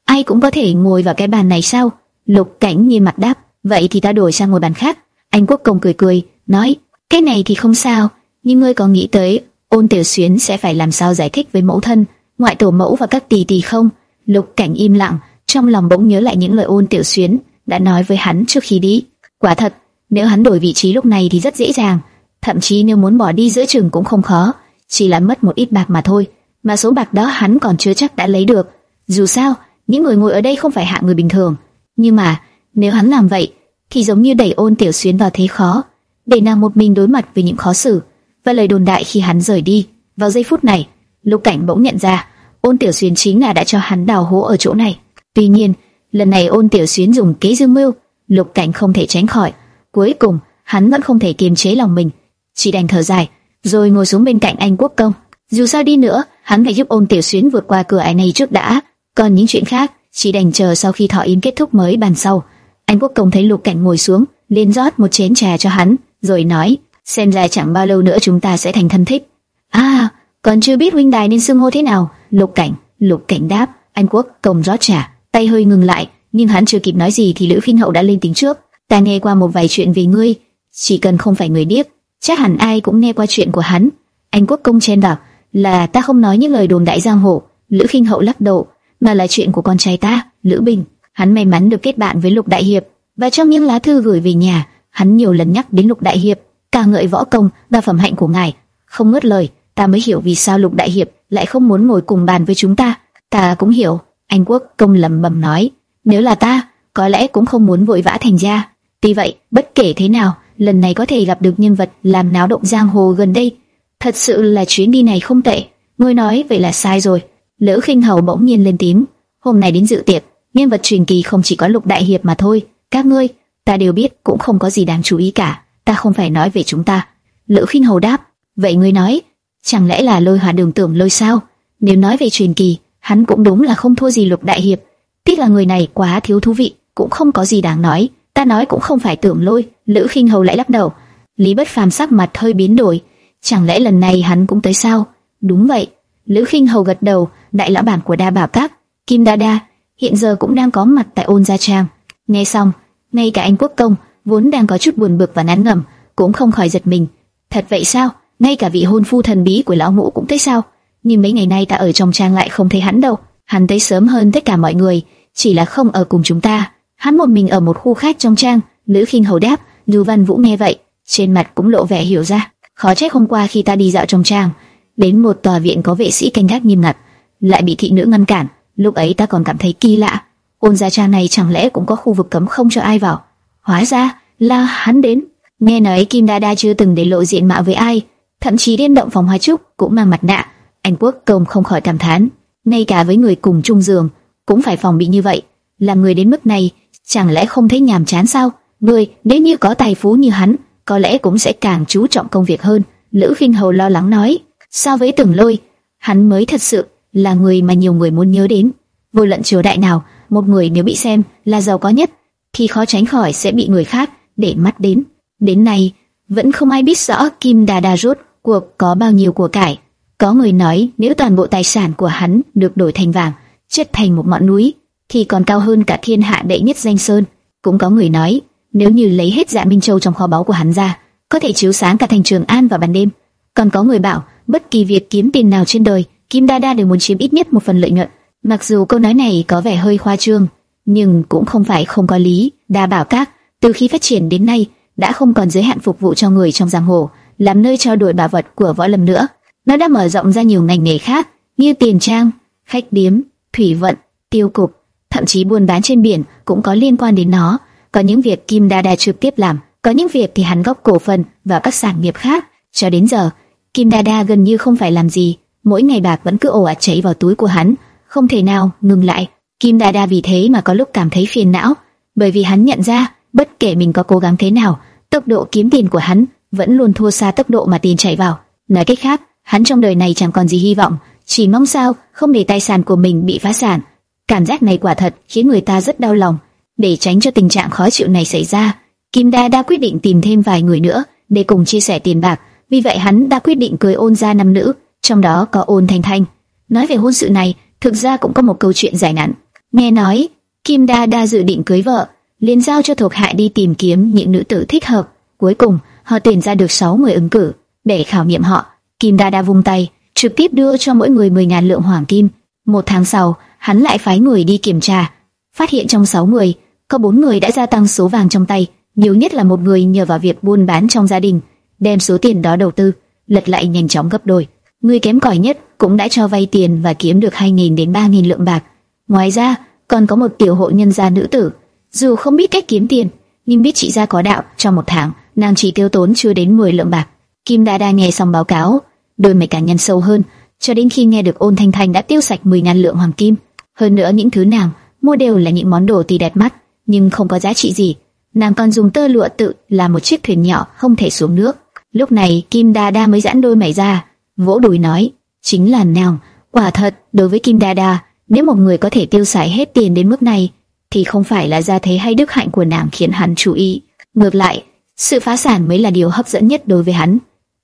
ai cũng có thể ngồi vào cái bàn này sao? Lục Cảnh nghiêm mặt đáp, vậy thì ta đổi sang ngồi bàn khác. Anh quốc công cười cười, nói, cái này thì không sao, nhưng ngươi có nghĩ tới ôn tiểu xuyến sẽ phải làm sao giải thích với mẫu thân, ngoại tổ mẫu và các tỷ tỷ không? Lục Cảnh im lặng, trong lòng bỗng nhớ lại những lời ôn tiểu xuyến đã nói với hắn trước khi đi. Quả thật, nếu hắn đổi vị trí lúc này thì rất dễ dàng, thậm chí nếu muốn bỏ đi giữa chừng cũng không khó, chỉ là mất một ít bạc mà thôi, mà số bạc đó hắn còn chưa chắc đã lấy được. Dù sao, những người ngồi ở đây không phải hạng người bình thường, nhưng mà nếu hắn làm vậy, thì giống như đẩy ôn tiểu xuyến vào thế khó, để nàng một mình đối mặt với những khó xử và lời đồn đại khi hắn rời đi. Vào giây phút này, Lục Cảnh bỗng nhận ra, ôn tiểu xuyến chính là đã cho hắn đào hố ở chỗ này. Tuy nhiên, lần này ôn tiểu xuyến dùng kế dương mưu, Lục Cảnh không thể tránh khỏi. Cuối cùng, hắn vẫn không thể kiềm chế lòng mình, chỉ đành thở dài, rồi ngồi xuống bên cạnh anh quốc công. Dù sao đi nữa, hắn phải giúp ôn tiểu xuyến vượt qua cửa ải này trước đã. Còn những chuyện khác, chỉ đành chờ sau khi thọ yến kết thúc mới bàn sau. Anh quốc công thấy Lục Cảnh ngồi xuống, liền rót một chén trà cho hắn, rồi nói: xem ra chẳng bao lâu nữa chúng ta sẽ thành thân thích. À, còn chưa biết huynh đài nên xưng hô thế nào. Lục Cảnh, Lục Cảnh đáp. Anh quốc công rót trà, tay hơi ngừng lại, nhưng hắn chưa kịp nói gì thì Lữ Khinh Hậu đã lên tiếng trước. Ta nghe qua một vài chuyện về ngươi, chỉ cần không phải người điếc, chắc hẳn ai cũng nghe qua chuyện của hắn. Anh quốc công chen vào, là ta không nói những lời đồn đại giang hồ. Lữ Khinh Hậu lắc đầu, mà là chuyện của con trai ta, Lữ Bình. Hắn may mắn được kết bạn với Lục Đại Hiệp, và trong những lá thư gửi về nhà, hắn nhiều lần nhắc đến Lục Đại Hiệp, ca ngợi võ công và phẩm hạnh của ngài. Không ngớt lời, ta mới hiểu vì sao Lục Đại Hiệp lại không muốn ngồi cùng bàn với chúng ta. Ta cũng hiểu, anh quốc công lẩm bẩm nói, nếu là ta, có lẽ cũng không muốn vội vã thành gia. Tuy vậy, bất kể thế nào, lần này có thể gặp được nhân vật làm náo động giang hồ gần đây, thật sự là chuyến đi này không tệ. Ngươi nói vậy là sai rồi. Lữ Khinh Hầu bỗng nhiên lên tiếng, hôm nay đến dự tiệc, nhân vật truyền kỳ không chỉ có Lục Đại Hiệp mà thôi. Các ngươi, ta đều biết cũng không có gì đáng chú ý cả. Ta không phải nói về chúng ta. Lữ Khinh Hầu đáp, vậy ngươi nói, chẳng lẽ là lôi hòa đường tưởng lôi sao? Nếu nói về truyền kỳ, hắn cũng đúng là không thua gì Lục Đại Hiệp. Tiếc là người này quá thiếu thú vị, cũng không có gì đáng nói. Ta nói cũng không phải tưởng lôi. Lữ Khinh Hầu lại lắc đầu. Lý Bất Phàm sắc mặt hơi biến đổi. Chẳng lẽ lần này hắn cũng tới sao? Đúng vậy. Lữ Khinh Hầu gật đầu. Đại lão bản của Đa Bảo Các, Kim Đa Đa, hiện giờ cũng đang có mặt tại Ôn Gia Trang. Nghe xong, ngay cả anh Quốc Công vốn đang có chút buồn bực và nán ngẩm, cũng không khỏi giật mình. Thật vậy sao? Ngay cả vị hôn phu thần bí của lão ngũ cũng thấy sao? Nhưng mấy ngày nay ta ở trong trang lại không thấy hắn đâu. Hắn tới sớm hơn tất cả mọi người, chỉ là không ở cùng chúng ta. Hắn một mình ở một khu khác trong trang. Lữ Khinh Hầu đáp. Lưu Văn Vũ nghe vậy, trên mặt cũng lộ vẻ hiểu ra. Khó trách hôm qua khi ta đi dạo trong trang, đến một tòa viện có vệ sĩ canh gác nghiêm ngặt, lại bị thị nữ ngăn cản. Lúc ấy ta còn cảm thấy kỳ lạ. Ôn gia trang này chẳng lẽ cũng có khu vực cấm không cho ai vào? Hóa ra là hắn đến. Nghe nói Kim Đa Đa chưa từng để lộ diện mạo với ai, thậm chí đến động phòng hoa trúc cũng mang mặt nạ. Anh Quốc Công không khỏi cảm thán, ngay cả với người cùng chung giường cũng phải phòng bị như vậy. Làm người đến mức này, chẳng lẽ không thấy nhàm chán sao? ngươi nếu như có tài phú như hắn, có lẽ cũng sẽ càng chú trọng công việc hơn. Lữ Kinh Hầu lo lắng nói, so với Tưởng Lôi, hắn mới thật sự là người mà nhiều người muốn nhớ đến. Vô luận triều đại nào, một người nếu bị xem là giàu có nhất, thì khó tránh khỏi sẽ bị người khác để mắt đến. Đến nay, vẫn không ai biết rõ Kim Đà đà rốt cuộc có bao nhiêu của cải. Có người nói nếu toàn bộ tài sản của hắn được đổi thành vàng, chất thành một ngọn núi, thì còn cao hơn cả thiên hạ đệ nhất danh sơn. Cũng có người nói nếu như lấy hết dạ minh châu trong kho báu của hắn ra, có thể chiếu sáng cả thành Trường An vào ban đêm. Còn có người bảo bất kỳ việc kiếm tiền nào trên đời, Kim Đa Đa đều muốn chiếm ít nhất một phần lợi nhuận. Mặc dù câu nói này có vẻ hơi khoa trương, nhưng cũng không phải không có lý. Đa Bảo Các từ khi phát triển đến nay đã không còn giới hạn phục vụ cho người trong giang hồ, làm nơi trao đổi bảo vật của võ lâm nữa. Nó đã mở rộng ra nhiều ngành nghề khác như tiền trang, khách điếm, thủy vận, tiêu cục, thậm chí buôn bán trên biển cũng có liên quan đến nó. Có những việc Kim Đa Đa trực tiếp làm, có những việc thì hắn góp cổ phần vào các sản nghiệp khác. Cho đến giờ, Kim Đa Đa gần như không phải làm gì, mỗi ngày bạc vẫn cứ ồ ạt chảy vào túi của hắn, không thể nào ngừng lại. Kim Đa Đa vì thế mà có lúc cảm thấy phiền não, bởi vì hắn nhận ra, bất kể mình có cố gắng thế nào, tốc độ kiếm tiền của hắn vẫn luôn thua xa tốc độ mà tiền chảy vào. Nói cách khác, hắn trong đời này chẳng còn gì hy vọng, chỉ mong sao không để tài sản của mình bị phá sản. Cảm giác này quả thật khiến người ta rất đau lòng. Để tránh cho tình trạng khó chịu này xảy ra, Kim Đa đã quyết định tìm thêm vài người nữa để cùng chia sẻ tiền bạc. Vì vậy hắn đã quyết định cưới ôn gia nam nữ, trong đó có ôn thanh thanh. Nói về hôn sự này, thực ra cũng có một câu chuyện dài ngắn. Nghe nói, Kim Đa đa dự định cưới vợ, liền giao cho thuộc hạ đi tìm kiếm những nữ tử thích hợp. Cuối cùng, họ tuyển ra được 6 người ứng cử. Để khảo nghiệm họ, Kim Đa đa vung tay, trực tiếp đưa cho mỗi người 10.000 lượng hoàng kim. Một tháng sau, hắn lại phái người đi kiểm tra, phát hiện trong 6 người, có 4 người đã gia tăng số vàng trong tay, nhiều nhất là một người nhờ vào việc buôn bán trong gia đình, đem số tiền đó đầu tư, lật lại nhanh chóng gấp đôi. Người kém cỏi nhất cũng đã cho vay tiền và kiếm được 2.000 đến 3.000 lượng bạc. Ngoài ra, còn có một tiểu hộ nhân gia nữ tử, dù không biết cách kiếm tiền, nhưng biết trị gia có đạo, trong một tháng, nàng chỉ tiêu tốn chưa đến 10 lượng bạc. Kim Đa Đa nghe xong báo cáo, đôi mày càng nhăn sâu hơn, cho đến khi nghe được Ôn Thanh Thanh đã tiêu sạch 10.000 lượng hoàng kim. Hơn nữa những thứ nàng mua đều là những món đồ tuy đẹp mắt, nhưng không có giá trị gì. Nàng còn dùng tơ lụa tự làm một chiếc thuyền nhỏ không thể xuống nước. Lúc này Kim Đa Đa mới giãn đôi mày ra, vỗ đùi nói, chính là nàng. Quả thật, đối với Kim Đa Đa, nếu một người có thể tiêu xài hết tiền đến mức này, thì không phải là gia thế hay đức hạnh của nàng khiến hắn chú ý. Ngược lại, sự phá sản mới là điều hấp dẫn nhất đối với hắn.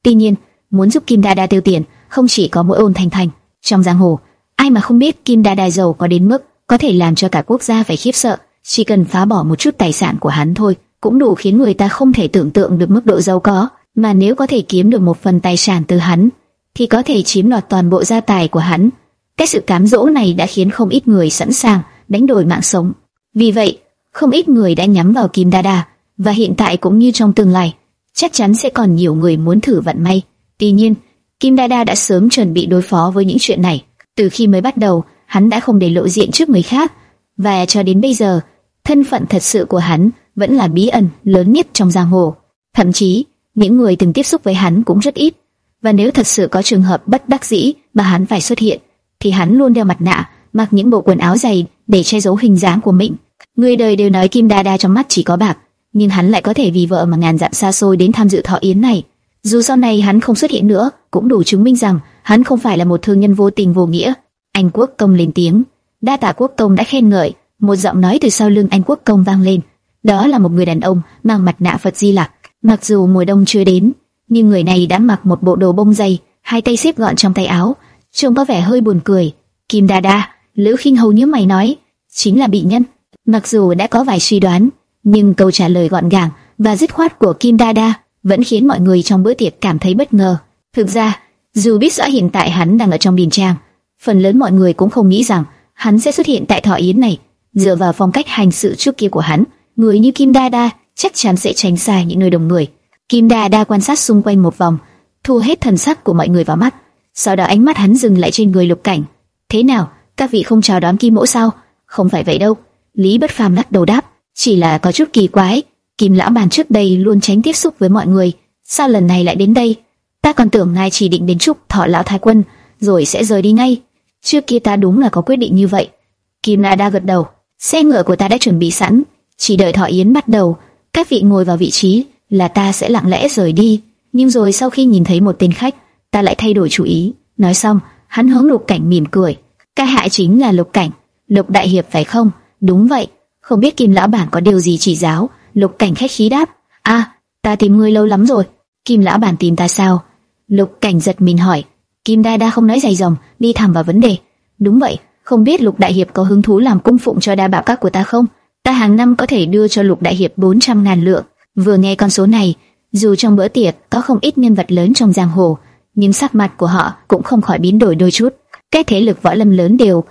Tuy nhiên, muốn giúp Kim Đa Đa tiêu tiền, không chỉ có mỗi ôn thành thành. Trong giang hồ, ai mà không biết Kim Đa Đa giàu có đến mức có thể làm cho cả quốc gia phải khiếp sợ, chỉ cần phá bỏ một chút tài sản của hắn thôi, cũng đủ khiến người ta không thể tưởng tượng được mức độ giàu có, mà nếu có thể kiếm được một phần tài sản từ hắn, thì có thể chiếm đoạt toàn bộ gia tài của hắn. Cái sự cám dỗ này đã khiến không ít người sẵn sàng đánh đổi mạng sống. Vì vậy, không ít người đã nhắm vào Kim Đa Đa và hiện tại cũng như trong tương lai, chắc chắn sẽ còn nhiều người muốn thử vận may. Tuy nhiên, Kim Đa Đa đã sớm chuẩn bị đối phó với những chuyện này. Từ khi mới bắt đầu, hắn đã không để lộ diện trước người khác, và cho đến bây giờ, thân phận thật sự của hắn vẫn là bí ẩn lớn nhất trong giang hồ. Thậm chí, những người từng tiếp xúc với hắn cũng rất ít. Và nếu thật sự có trường hợp bất đắc dĩ mà hắn phải xuất hiện, thì hắn luôn đeo mặt nạ, mặc những bộ quần áo dày để che giấu hình dáng của mình. Người đời đều nói Kim Đa Đa trong mắt chỉ có bạc, nhưng hắn lại có thể vì vợ mà ngàn dặm xa xôi đến tham dự thọ yến này. Dù sau này hắn không xuất hiện nữa, cũng đủ chứng minh rằng hắn không phải là một thương nhân vô tình vô nghĩa. Anh Quốc Công lên tiếng, đa tạ Quốc Công đã khen ngợi. Một giọng nói từ sau lưng anh Quốc Công vang lên. Đó là một người đàn ông mang mặt nạ Phật Di Lặc. Mặc dù mùa đông chưa đến, nhưng người này đã mặc một bộ đồ bông dày, hai tay xếp gọn trong tay áo, trông có vẻ hơi buồn cười. Kim Đa Đa, Lữ Khinh Hầu nhíu mày nói, chính là bị nhân. Mặc dù đã có vài suy đoán, nhưng câu trả lời gọn gàng và dứt khoát của Kim Đa Đa vẫn khiến mọi người trong bữa tiệc cảm thấy bất ngờ. Thực ra, dù biết rõ hiện tại hắn đang ở trong điền trang, phần lớn mọi người cũng không nghĩ rằng hắn sẽ xuất hiện tại thọ yến này. Dựa vào phong cách hành sự trước kia của hắn, người như Kim Đa Đa chắc chắn sẽ tránh xa những nơi đông người. Kim Đa Đa quan sát xung quanh một vòng, thu hết thần sắc của mọi người vào mắt. Sau đó ánh mắt hắn dừng lại trên người Lục Cảnh. Thế nào, các vị không chào đón Kim Mỗ sao? Không phải vậy đâu. Lý Bất Phàm lắc đầu đáp, chỉ là có chút kỳ quái. Kim lão bàn trước đây luôn tránh tiếp xúc với mọi người, sao lần này lại đến đây? Ta còn tưởng ngài chỉ định đến chúc thọ lão thái quân, rồi sẽ rời đi ngay. Trước kia ta đúng là có quyết định như vậy. Kim La Đa gật đầu, xe ngựa của ta đã chuẩn bị sẵn, chỉ đợi thọ yến bắt đầu, các vị ngồi vào vị trí là ta sẽ lặng lẽ rời đi. Nhưng rồi sau khi nhìn thấy một tên khách, ta lại thay đổi chủ ý. Nói xong, hắn hướng Lục Cảnh mỉm cười. Cái hại chính là Lục Cảnh, Lục đại hiệp phải không? Đúng vậy. Không biết Kim lão bản có điều gì chỉ giáo? Lục Cảnh khách khí đáp. A, ta tìm ngươi lâu lắm rồi. Kim lão bản tìm ta sao? Lục Cảnh giật mình hỏi. Kim Đa Đa không nói dài dòng, đi thẳng vào vấn đề. Đúng vậy, không biết Lục đại hiệp có hứng thú làm cung phụng cho đa bảo các của ta không? Ta hàng năm có thể đưa cho Lục đại hiệp 400 ngàn lượng. Vừa nghe con số này, dù trong bữa tiệc có không ít nhân vật lớn trong giang hồ, nhưng sắc mặt của họ cũng không khỏi biến đổi đôi chút. Các thế lực võ lâm lớn đều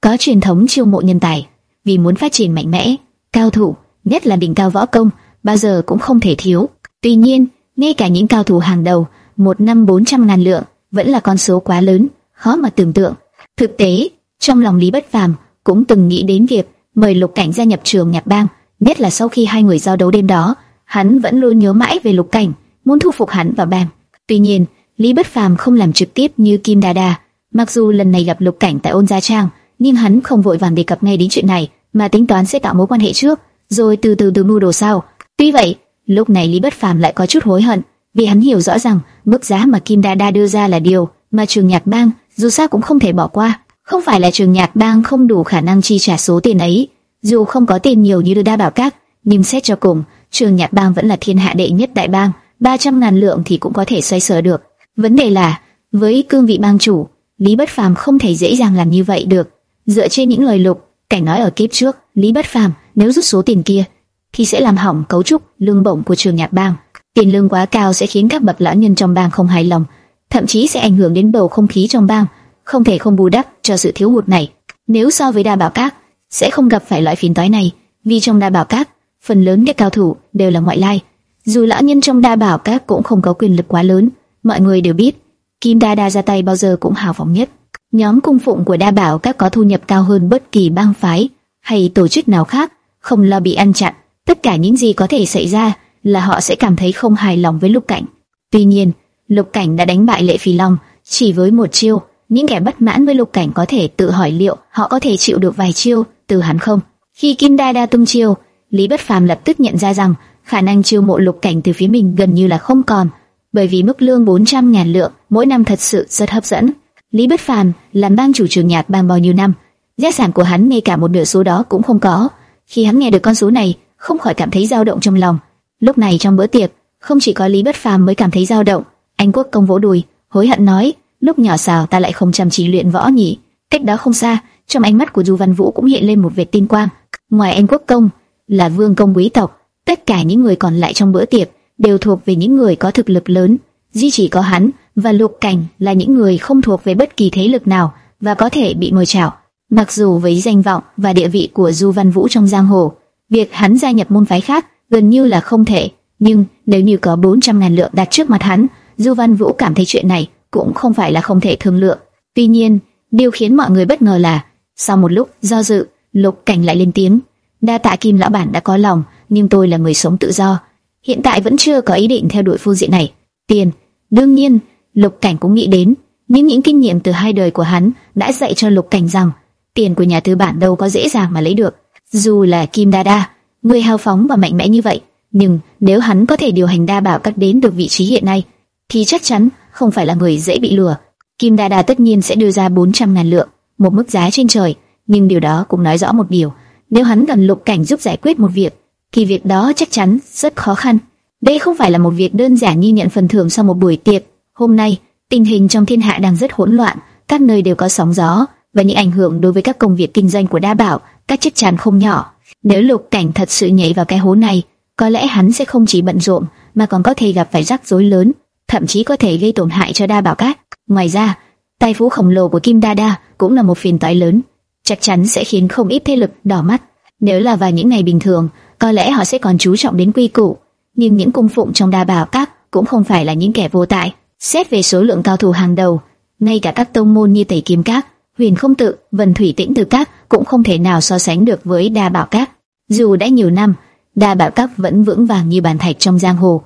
có truyền thống chiêu mộ nhân tài, vì muốn phát triển mạnh mẽ, cao thủ, nhất là đỉnh cao võ công, bao giờ cũng không thể thiếu. Tuy nhiên, ngay cả những cao thủ hàng đầu, một năm 400 ngàn lượng vẫn là con số quá lớn, khó mà tưởng tượng. Thực tế, trong lòng Lý Bất Phàm cũng từng nghĩ đến việc mời Lục Cảnh gia nhập trường nhạc bang, nhất là sau khi hai người giao đấu đêm đó, hắn vẫn luôn nhớ mãi về Lục Cảnh, muốn thu phục hắn vào bang. Tuy nhiên, Lý Bất Phàm không làm trực tiếp như Kim Đa Đa, mặc dù lần này gặp Lục Cảnh tại Ôn Gia Trang, nhưng hắn không vội vàng đề cập ngay đến chuyện này, mà tính toán sẽ tạo mối quan hệ trước, rồi từ từ từ mua đồ sau. Tuy vậy, lúc này Lý Bất Phàm lại có chút hối hận, vì hắn hiểu rõ rằng mức giá mà Kim Đa Đa đưa ra là điều mà trường nhạc bang dù sao cũng không thể bỏ qua. Không phải là trường nhạc bang không đủ khả năng chi trả số tiền ấy, dù không có tiền nhiều như đa bảo các, nhưng xét cho cùng, trường nhạc bang vẫn là thiên hạ đệ nhất đại bang, 300 ngàn lượng thì cũng có thể xoay sở được. Vấn đề là, với cương vị bang chủ, Lý Bất Phàm không thể dễ dàng làm như vậy được. Dựa trên những lời lục, cảnh nói ở kiếp trước, Lý Bất Phàm nếu rút số tiền kia, thì sẽ làm hỏng cấu trúc lương bổng của trường nhạc bang. Tiền lương quá cao sẽ khiến các bậc lão nhân trong bang không hài lòng, thậm chí sẽ ảnh hưởng đến bầu không khí trong bang, không thể không bù đắp cho sự thiếu hụt này. Nếu so với đa bảo các, sẽ không gặp phải loại phiền toái này, vì trong đa bảo các, phần lớn các cao thủ đều là ngoại lai. Dù lão nhân trong đa bảo các cũng không có quyền lực quá lớn, mọi người đều biết, Kim Đa Đa ra tay bao giờ cũng hào phóng nhất. Nhóm cung phụng của đa bảo các có thu nhập cao hơn bất kỳ bang phái hay tổ chức nào khác, không lo bị ăn chặn. Tất cả những gì có thể xảy ra là họ sẽ cảm thấy không hài lòng với Lục Cảnh. Tuy nhiên, Lục Cảnh đã đánh bại Lệ Phi Long chỉ với một chiêu. Những kẻ bất mãn với Lục Cảnh có thể tự hỏi liệu họ có thể chịu được vài chiêu từ hắn không. Khi Kim Đa Đa tung chiêu, Lý Bất Phàm lập tức nhận ra rằng khả năng chiêu mộ Lục Cảnh từ phía mình gần như là không còn, bởi vì mức lương 400 ngàn lượng mỗi năm thật sự rất hấp dẫn. Lý Bất Phàm làm bang chủ trường nhạc bang bao nhiêu năm, gia sản của hắn ngay cả một nửa số đó cũng không có. Khi hắn nghe được con số này, không khỏi cảm thấy dao động trong lòng. Lúc này trong bữa tiệc, không chỉ có Lý Bất Phàm mới cảm thấy dao động, anh Quốc công vỗ đùi, hối hận nói, lúc nhỏ xào ta lại không chăm chỉ luyện võ nhỉ? Cách đó không xa, trong ánh mắt của Du Văn Vũ cũng hiện lên một vệt tinh quang. Ngoài anh Quốc công là vương công quý tộc, Tất cả những người còn lại trong bữa tiệc đều thuộc về những người có thực lực lớn, duy chỉ có hắn và Lục Cảnh là những người không thuộc về bất kỳ thế lực nào và có thể bị mời chào. Mặc dù với danh vọng và địa vị của Du Văn Vũ trong giang hồ, việc hắn gia nhập môn phái khác gần như là không thể. Nhưng nếu như có 400 ngàn lượng đặt trước mặt hắn, Du Văn Vũ cảm thấy chuyện này cũng không phải là không thể thương lượng. Tuy nhiên, điều khiến mọi người bất ngờ là sau một lúc do dự, Lục Cảnh lại lên tiếng: "Đa tạ Kim lão bản đã có lòng, nhưng tôi là người sống tự do, hiện tại vẫn chưa có ý định theo đuổi phương diện này. Tiền, đương nhiên, Lục Cảnh cũng nghĩ đến, nhưng những kinh nghiệm từ hai đời của hắn đã dạy cho Lục Cảnh rằng tiền của nhà tư bản đâu có dễ dàng mà lấy được. Dù là Kim Đa Đa, người hào phóng và mạnh mẽ như vậy, nhưng nếu hắn có thể điều hành đa bảo các đến được vị trí hiện nay, thì chắc chắn không phải là người dễ bị lừa. Kim Đa Đa tất nhiên sẽ đưa ra 400 ngàn lượng, một mức giá trên trời, nhưng điều đó cũng nói rõ một điều, nếu hắn cần Lục Cảnh giúp giải quyết một việc, thì việc đó chắc chắn rất khó khăn. Đây không phải là một việc đơn giản như nhận phần thưởng sau một buổi tiệc. Hôm nay, tình hình trong thiên hạ đang rất hỗn loạn, các nơi đều có sóng gió và những ảnh hưởng đối với các công việc kinh doanh của Đa Bảo, các chiếc chắn không nhỏ. Nếu Lục Cảnh thật sự nhảy vào cái hố này, có lẽ hắn sẽ không chỉ bận rộn mà còn có thể gặp phải rắc rối lớn, thậm chí có thể gây tổn hại cho Đa Bảo Các. Ngoài ra, tài phú khổng lồ của Kim Đa Đa cũng là một phiền toái lớn, chắc chắn sẽ khiến không ít thế lực đỏ mắt. Nếu là vào những ngày bình thường, có lẽ họ sẽ còn chú trọng đến quy củ, nhưng những cung phụng trong đa bảo các cũng không phải là những kẻ vô tại. Xét về số lượng cao thủ hàng đầu, ngay cả các tông môn như Tẩy Kiếm Các, Huyền Không Tự, Vân Thủy Tĩnh Từ Các cũng không thể nào so sánh được với Đa Bảo Các. Dù đã nhiều năm, Đa Bảo Các vẫn vững vàng như bàn thạch trong giang hồ,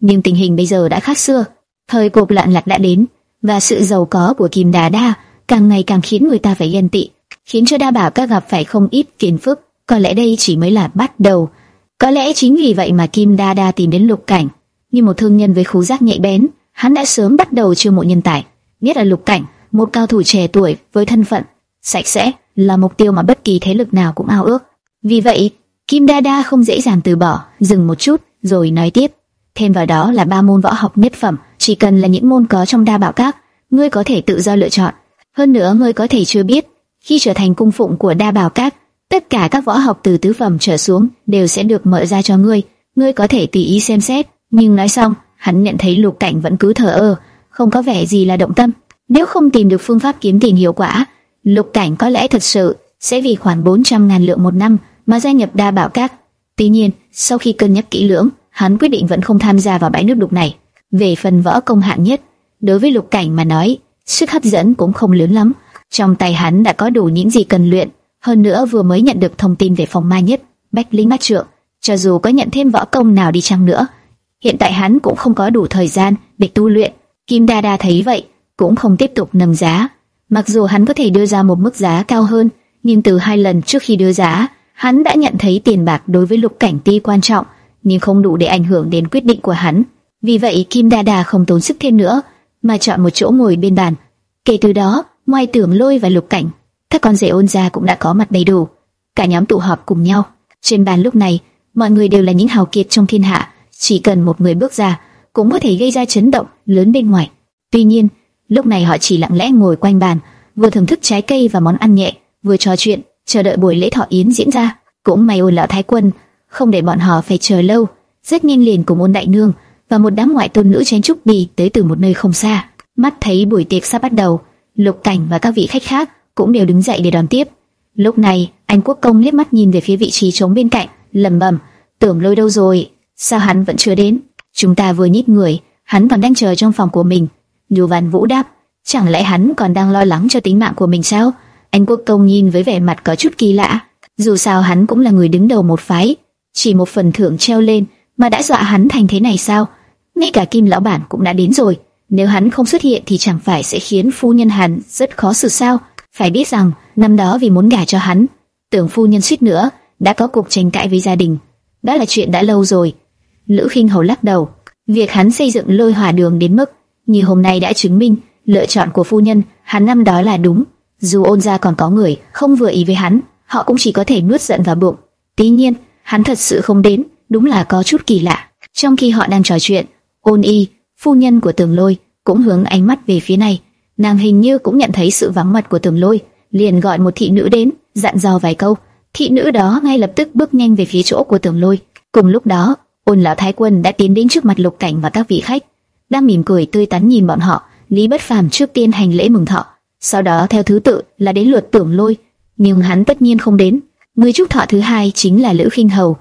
nhưng tình hình bây giờ đã khác xưa. Thời cuộc loạn lạc đã đến, và sự giàu có của Kim Đà Đa càng ngày càng khiến người ta phải ghen tị, khiến cho Đa Bảo Các gặp phải không ít phiền phức. Có lẽ đây chỉ mới là bắt đầu. Có lẽ chính vì vậy mà Kim Đa Đa tìm đến Lục Cảnh, như một thương nhân với khứu giác nhạy bén, hắn đã sớm bắt đầu chiêu mộ nhân tài, nhất là Lục Cảnh, một cao thủ trẻ tuổi với thân phận sạch sẽ, là mục tiêu mà bất kỳ thế lực nào cũng ao ước. Vì vậy, Kim Đa Đa không dễ dàng từ bỏ, dừng một chút rồi nói tiếp, thêm vào đó là ba môn võ học nhất phẩm, chỉ cần là những môn có trong đa bảo các, ngươi có thể tự do lựa chọn. Hơn nữa ngươi có thể chưa biết, khi trở thành cung phụng của đa bảo các, Tất cả các võ học từ tứ phẩm trở xuống đều sẽ được mở ra cho ngươi, ngươi có thể tùy ý xem xét. Nhưng nói xong, hắn nhận thấy Lục Cảnh vẫn cứ thờ ơ, không có vẻ gì là động tâm. Nếu không tìm được phương pháp kiếm tiền hiệu quả, Lục Cảnh có lẽ thật sự sẽ vì khoản 400 ngàn lượng một năm mà gia nhập đa bảo các. Tuy nhiên, sau khi cân nhắc kỹ lưỡng, hắn quyết định vẫn không tham gia vào bãi nước đục này. Về phần võ công hạng nhất, đối với Lục Cảnh mà nói, sức hấp dẫn cũng không lớn lắm. Trong tay hắn đã có đủ những gì cần luyện, hơn nữa vừa mới nhận được thông tin về phòng ma nhất, Bách Linh Bát Trượng, cho dù có nhận thêm võ công nào đi chăng nữa, hiện tại hắn cũng không có đủ thời gian để tu luyện. Kim Đa Đa thấy vậy, cũng không tiếp tục nâng giá. Mặc dù hắn có thể đưa ra một mức giá cao hơn, nhưng từ hai lần trước khi đưa giá, hắn đã nhận thấy tiền bạc đối với Lục Cảnh Ti quan trọng, nhưng không đủ để ảnh hưởng đến quyết định của hắn. Vì vậy Kim Đa Đa không tốn sức thêm nữa, mà chọn một chỗ ngồi bên bàn. Kể từ đó, ngoài Tưởng Lôi và Lục Cảnh, các con rể ôn gia cũng đã có mặt đầy đủ, cả nhóm tụ họp cùng nhau. Trên bàn lúc này, mọi người đều là những hào kiệt trong thiên hạ, chỉ cần một người bước ra, cũng có thể gây ra chấn động lớn bên ngoài. Tuy nhiên, lúc này họ chỉ lặng lẽ ngồi quanh bàn, vừa thưởng thức trái cây và món ăn nhẹ, vừa trò chuyện, chờ đợi buổi lễ thọ yến diễn ra. Cũng may ôn lão thái quân không để bọn họ phải chờ lâu, rất nhanh liền cùng ôn đại nương và một đám ngoại tôn nữ chén trúc bì tới từ một nơi không xa. Mắt thấy buổi tiệc sắp bắt đầu, lục cảnh và các vị khách khác cũng đều đứng dậy để đón tiếp. Lúc này, anh Quốc Công liếc mắt nhìn về phía vị trí trống bên cạnh, lẩm bẩm, tưởng lôi đâu rồi, sao hắn vẫn chưa đến? Chúng ta vừa nhít người, hắn còn đang chờ trong phòng của mình. Nhu Văn Vũ đáp, chẳng lẽ hắn còn đang lo lắng cho tính mạng của mình sao? Anh Quốc Công nhìn với vẻ mặt có chút kỳ lạ. Dù sao hắn cũng là người đứng đầu một phái, chỉ một phần thưởng treo lên mà đã dọa hắn thành thế này sao? Ngay cả Kim lão bản cũng đã đến rồi, nếu hắn không xuất hiện thì chẳng phải sẽ khiến phu nhân hắn rất khó xử sao? Phải biết rằng, năm đó vì muốn gả cho hắn, tưởng phu nhân suýt nữa đã có cuộc tranh cãi với gia đình. Đó là chuyện đã lâu rồi. Lữ Khinh Hầu lắc đầu, việc hắn xây dựng lôi hỏa đường đến mức như hôm nay đã chứng minh lựa chọn của phu nhân hắn năm đó là đúng. Dù ôn gia còn có người không vừa ý với hắn, họ cũng chỉ có thể nuốt giận vào bụng. Tuy nhiên, hắn thật sự không đến, đúng là có chút kỳ lạ. Trong khi họ đang trò chuyện, ôn y, phu nhân của tường lôi, cũng hướng ánh mắt về phía này nàng hình như cũng nhận thấy sự vắng mặt của Tường Lôi, liền gọi một thị nữ đến, dặn dò vài câu. Thị nữ đó ngay lập tức bước nhanh về phía chỗ của Tường Lôi. Cùng lúc đó, ôn lão thái quân đã tiến đến trước mặt lục cảnh và các vị khách, đang mỉm cười tươi tắn nhìn bọn họ. Lý Bất Phàm trước tiên hành lễ mừng thọ, sau đó theo thứ tự là đến lượt tưởng lôi, nhưng hắn tất nhiên không đến. Người chúc thọ thứ hai chính là Lữ Khinh Hầu.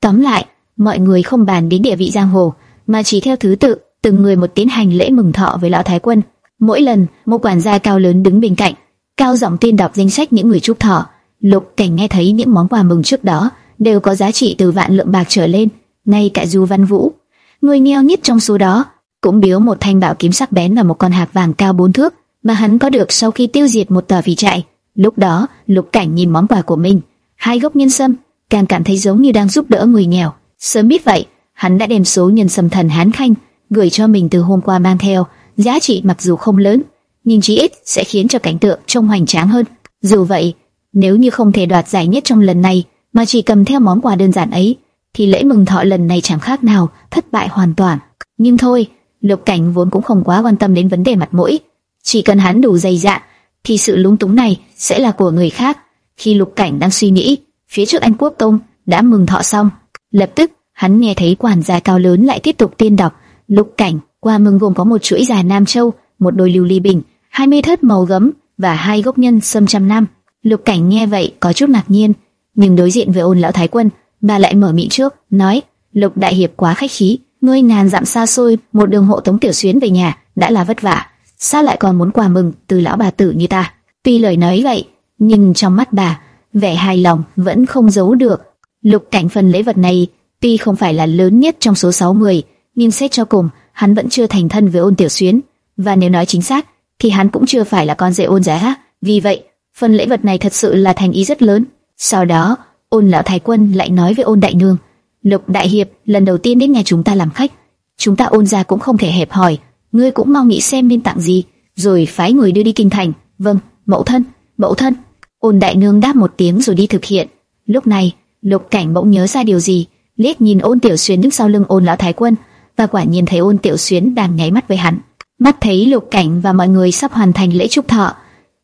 Tóm lại, mọi người không bàn đến địa vị giang hồ, mà chỉ theo thứ tự, từng người một tiến hành lễ mừng thọ với lão thái quân. Mỗi lần, một quản gia cao lớn đứng bên cạnh, cao giọng tuyên đọc danh sách những người chúc thọ. Lục Cảnh nghe thấy những món quà mừng trước đó đều có giá trị từ vạn lượng bạc trở lên, ngay cả Du Văn Vũ, người nghèo nhất trong số đó, cũng biếu một thanh bảo kiếm sắc bén và một con hạc vàng cao bốn thước mà hắn có được sau khi tiêu diệt một tòa vị trại. Lúc đó, Lục Cảnh nhìn món quà của mình, hai gốc nhân sâm, càng cảm thấy giống như đang giúp đỡ người nghèo. Sớm biết vậy, hắn đã đem số nhân sâm thần hán khanh gửi cho mình từ hôm qua mang theo, giá trị mặc dù không lớn, nhưng chí ít sẽ khiến cho cảnh tượng trông hoành tráng hơn. Dù vậy, nếu như không thể đoạt giải nhất trong lần này, mà chỉ cầm theo món quà đơn giản ấy, thì lễ mừng thọ lần này chẳng khác nào thất bại hoàn toàn. Nhưng thôi, Lục Cảnh vốn cũng không quá quan tâm đến vấn đề mặt mũi, chỉ cần hắn đủ dày dạ, thì sự lúng túng này sẽ là của người khác. Khi Lục Cảnh đang suy nghĩ, phía trước anh Quốc Công đã mừng thọ xong, lập tức hắn nghe thấy quản gia cao lớn lại tiếp tục tiên đọc. Lục Cảnh qua mừng gồm có một chuỗi dài nam châu, một đôi lưu ly bình, hai mươi thớt màu gấm và hai gốc nhân sâm trăm năm. Lục Cảnh nghe vậy có chút ngạc nhiên, nhưng đối diện với ôn lão thái quân, bà lại mở miệng trước, nói: Lục đại hiệp quá khách khí, ngươi ngàn dặm xa xôi, một đường hộ tống tiểu xuyến về nhà đã là vất vả, sao lại còn muốn quà mừng từ lão bà tử như ta? Tuy lời nói vậy, nhưng trong mắt bà, vẻ hài lòng vẫn không giấu được. Lục cảnh phần lễ vật này, tuy không phải là lớn nhất trong số 6 người, nhưng xét cho cùng, hắn vẫn chưa thành thân với ôn tiểu xuyến, và nếu nói chính xác, thì hắn cũng chưa phải là con rể ôn giá. Vì vậy, phần lễ vật này thật sự là thành ý rất lớn. Sau đó, ôn lão thái quân lại nói với ôn đại nương, Lục đại hiệp lần đầu tiên đến nhà chúng ta làm khách, chúng ta ôn gia cũng không thể hẹp hòi, ngươi cũng mau nghĩ xem nên tặng gì, rồi phái người đưa đi kinh thành. Vâng, mẫu thân, mẫu thân. Ôn đại nương đáp một tiếng rồi đi thực hiện. Lúc này, lục cảnh bỗng nhớ ra điều gì, liếc nhìn ôn tiểu xuyên đứng sau lưng ôn lão thái quân, và quả nhiên thấy ôn tiểu xuyên đang nháy mắt với hắn. Mắt thấy lục cảnh và mọi người sắp hoàn thành lễ chúc thọ,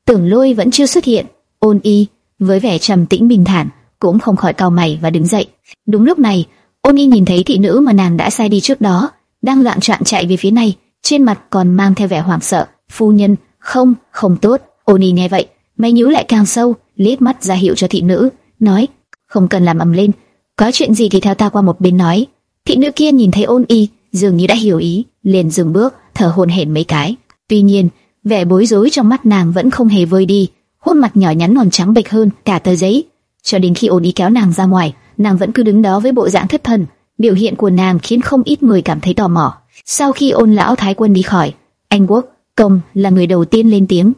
tưởng lôi vẫn chưa xuất hiện. Ôn y với vẻ trầm tĩnh bình thản cũng không khỏi cau mày và đứng dậy. Đúng lúc này, Ôn Y nhìn thấy thị nữ mà nàng đã sai đi trước đó, đang loạn trạng chạy về phía này, trên mặt còn mang theo vẻ hoảng sợ. Phu nhân, không, không tốt. Ôn Y nghe vậy, mày nhíu lại càng sâu, liếc mắt ra hiệu cho thị nữ, nói, không cần làm ầm lên, có chuyện gì thì theo ta qua một bên nói. Thị nữ kia nhìn thấy Ôn Y, dường như đã hiểu ý, liền dừng bước, thở hổn hển mấy cái. Tuy nhiên, vẻ bối rối trong mắt nàng vẫn không hề vơi đi, khuôn mặt nhỏ nhắn còn trắng bệch hơn cả tờ giấy. Cho đến khi Ôn ý kéo nàng ra ngoài, nàng vẫn cứ đứng đó với bộ dạng thất thần. Biểu hiện của nàng khiến không ít người cảm thấy tò mò. Sau khi ôn lão thái quân đi khỏi, anh quốc công là người đầu tiên lên tiếng.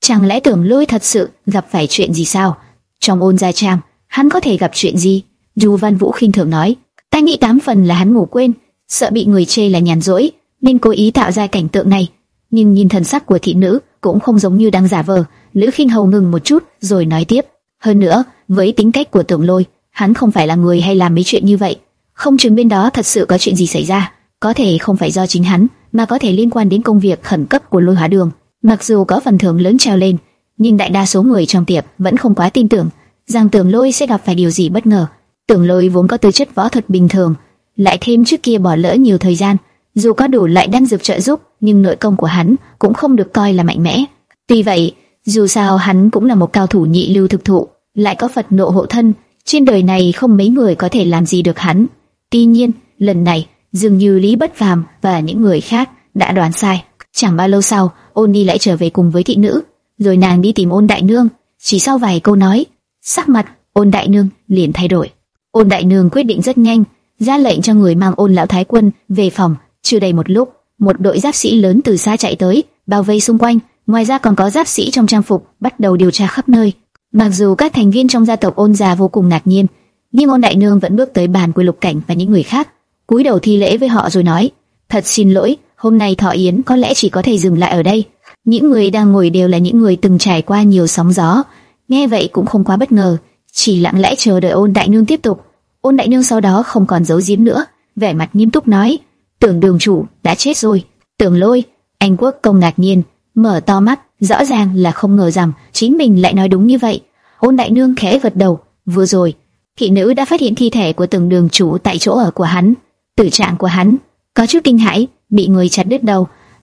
Chẳng lẽ tưởng lôi thật sự gặp phải chuyện gì sao? Trong ôn gia trang, hắn có thể gặp chuyện gì? Du Văn Vũ khinh thường nói, ta nghĩ tám phần là hắn ngủ quên, sợ bị người chê là nhàn rỗi, nên cố ý tạo ra cảnh tượng này. Nhưng nhìn thần sắc của thị nữ cũng không giống như đang giả vờ. Lữ Khinh Hầu ngừng một chút rồi nói tiếp. Hơn nữa, với tính cách của tưởng lôi, hắn không phải là người hay làm mấy chuyện như vậy. Không chừng bên đó thật sự có chuyện gì xảy ra, có thể không phải do chính hắn, mà có thể liên quan đến công việc khẩn cấp của Lôi Hóa Đường. Mặc dù có phần thưởng lớn treo lên, nhưng đại đa số người trong tiệp vẫn không quá tin tưởng rằng Tưởng Lôi sẽ gặp phải điều gì bất ngờ. Tưởng Lôi vốn có tư chất võ thuật bình thường, lại thêm trước kia bỏ lỡ nhiều thời gian, dù có đủ lại đan dược trợ giúp, nhưng nội công của hắn cũng không được coi là mạnh mẽ. Tuy vậy, dù sao hắn cũng là một cao thủ nhị lưu thực thụ, lại có Phật nộ hộ thân, trên đời này không mấy người có thể làm gì được hắn. Tuy nhiên, lần này, dường như Lý Bất Phàm và những người khác đã đoán sai. Chẳng bao lâu sau, Ôn Đi lại trở về cùng với thị nữ, rồi nàng đi tìm Ôn Đại Nương. Chỉ sau vài câu nói, sắc mặt Ôn Đại Nương liền thay đổi. Ôn Đại Nương quyết định rất nhanh, ra lệnh cho người mang Ôn lão thái quân về phòng. Chưa đầy một lúc, một đội giáp sĩ lớn từ xa chạy tới, bao vây xung quanh. Ngoài ra còn có giáp sĩ trong trang phục bắt đầu điều tra khắp nơi. Mặc dù các thành viên trong gia tộc ôn già vô cùng ngạc nhiên, nhưng ôn đại nương vẫn bước tới bàn của lục cảnh và những người khác, cúi đầu thi lễ với họ rồi nói: thật xin lỗi, hôm nay thọ yến có lẽ chỉ có thể dừng lại ở đây. Những người đang ngồi đều là những người từng trải qua nhiều sóng gió, nghe vậy cũng không quá bất ngờ, chỉ lặng lẽ chờ đợi ôn đại nương tiếp tục. Ôn đại nương sau đó không còn giấu giếm nữa, vẻ mặt nghiêm túc nói: tưởng đường chủ đã chết rồi. Tưởng lôi, anh quốc công ngạc nhiên, mở to mắt, rõ ràng là không ngờ rằng chính mình lại nói đúng như vậy. Ôn đại nương khẽ gật đầu, vừa rồi thị nữ đã phát hiện thi thể của từng đường chủ tại chỗ ở của hắn. Tử trạng của hắn có chút kinh hãi, bị người chặt đứt đầu,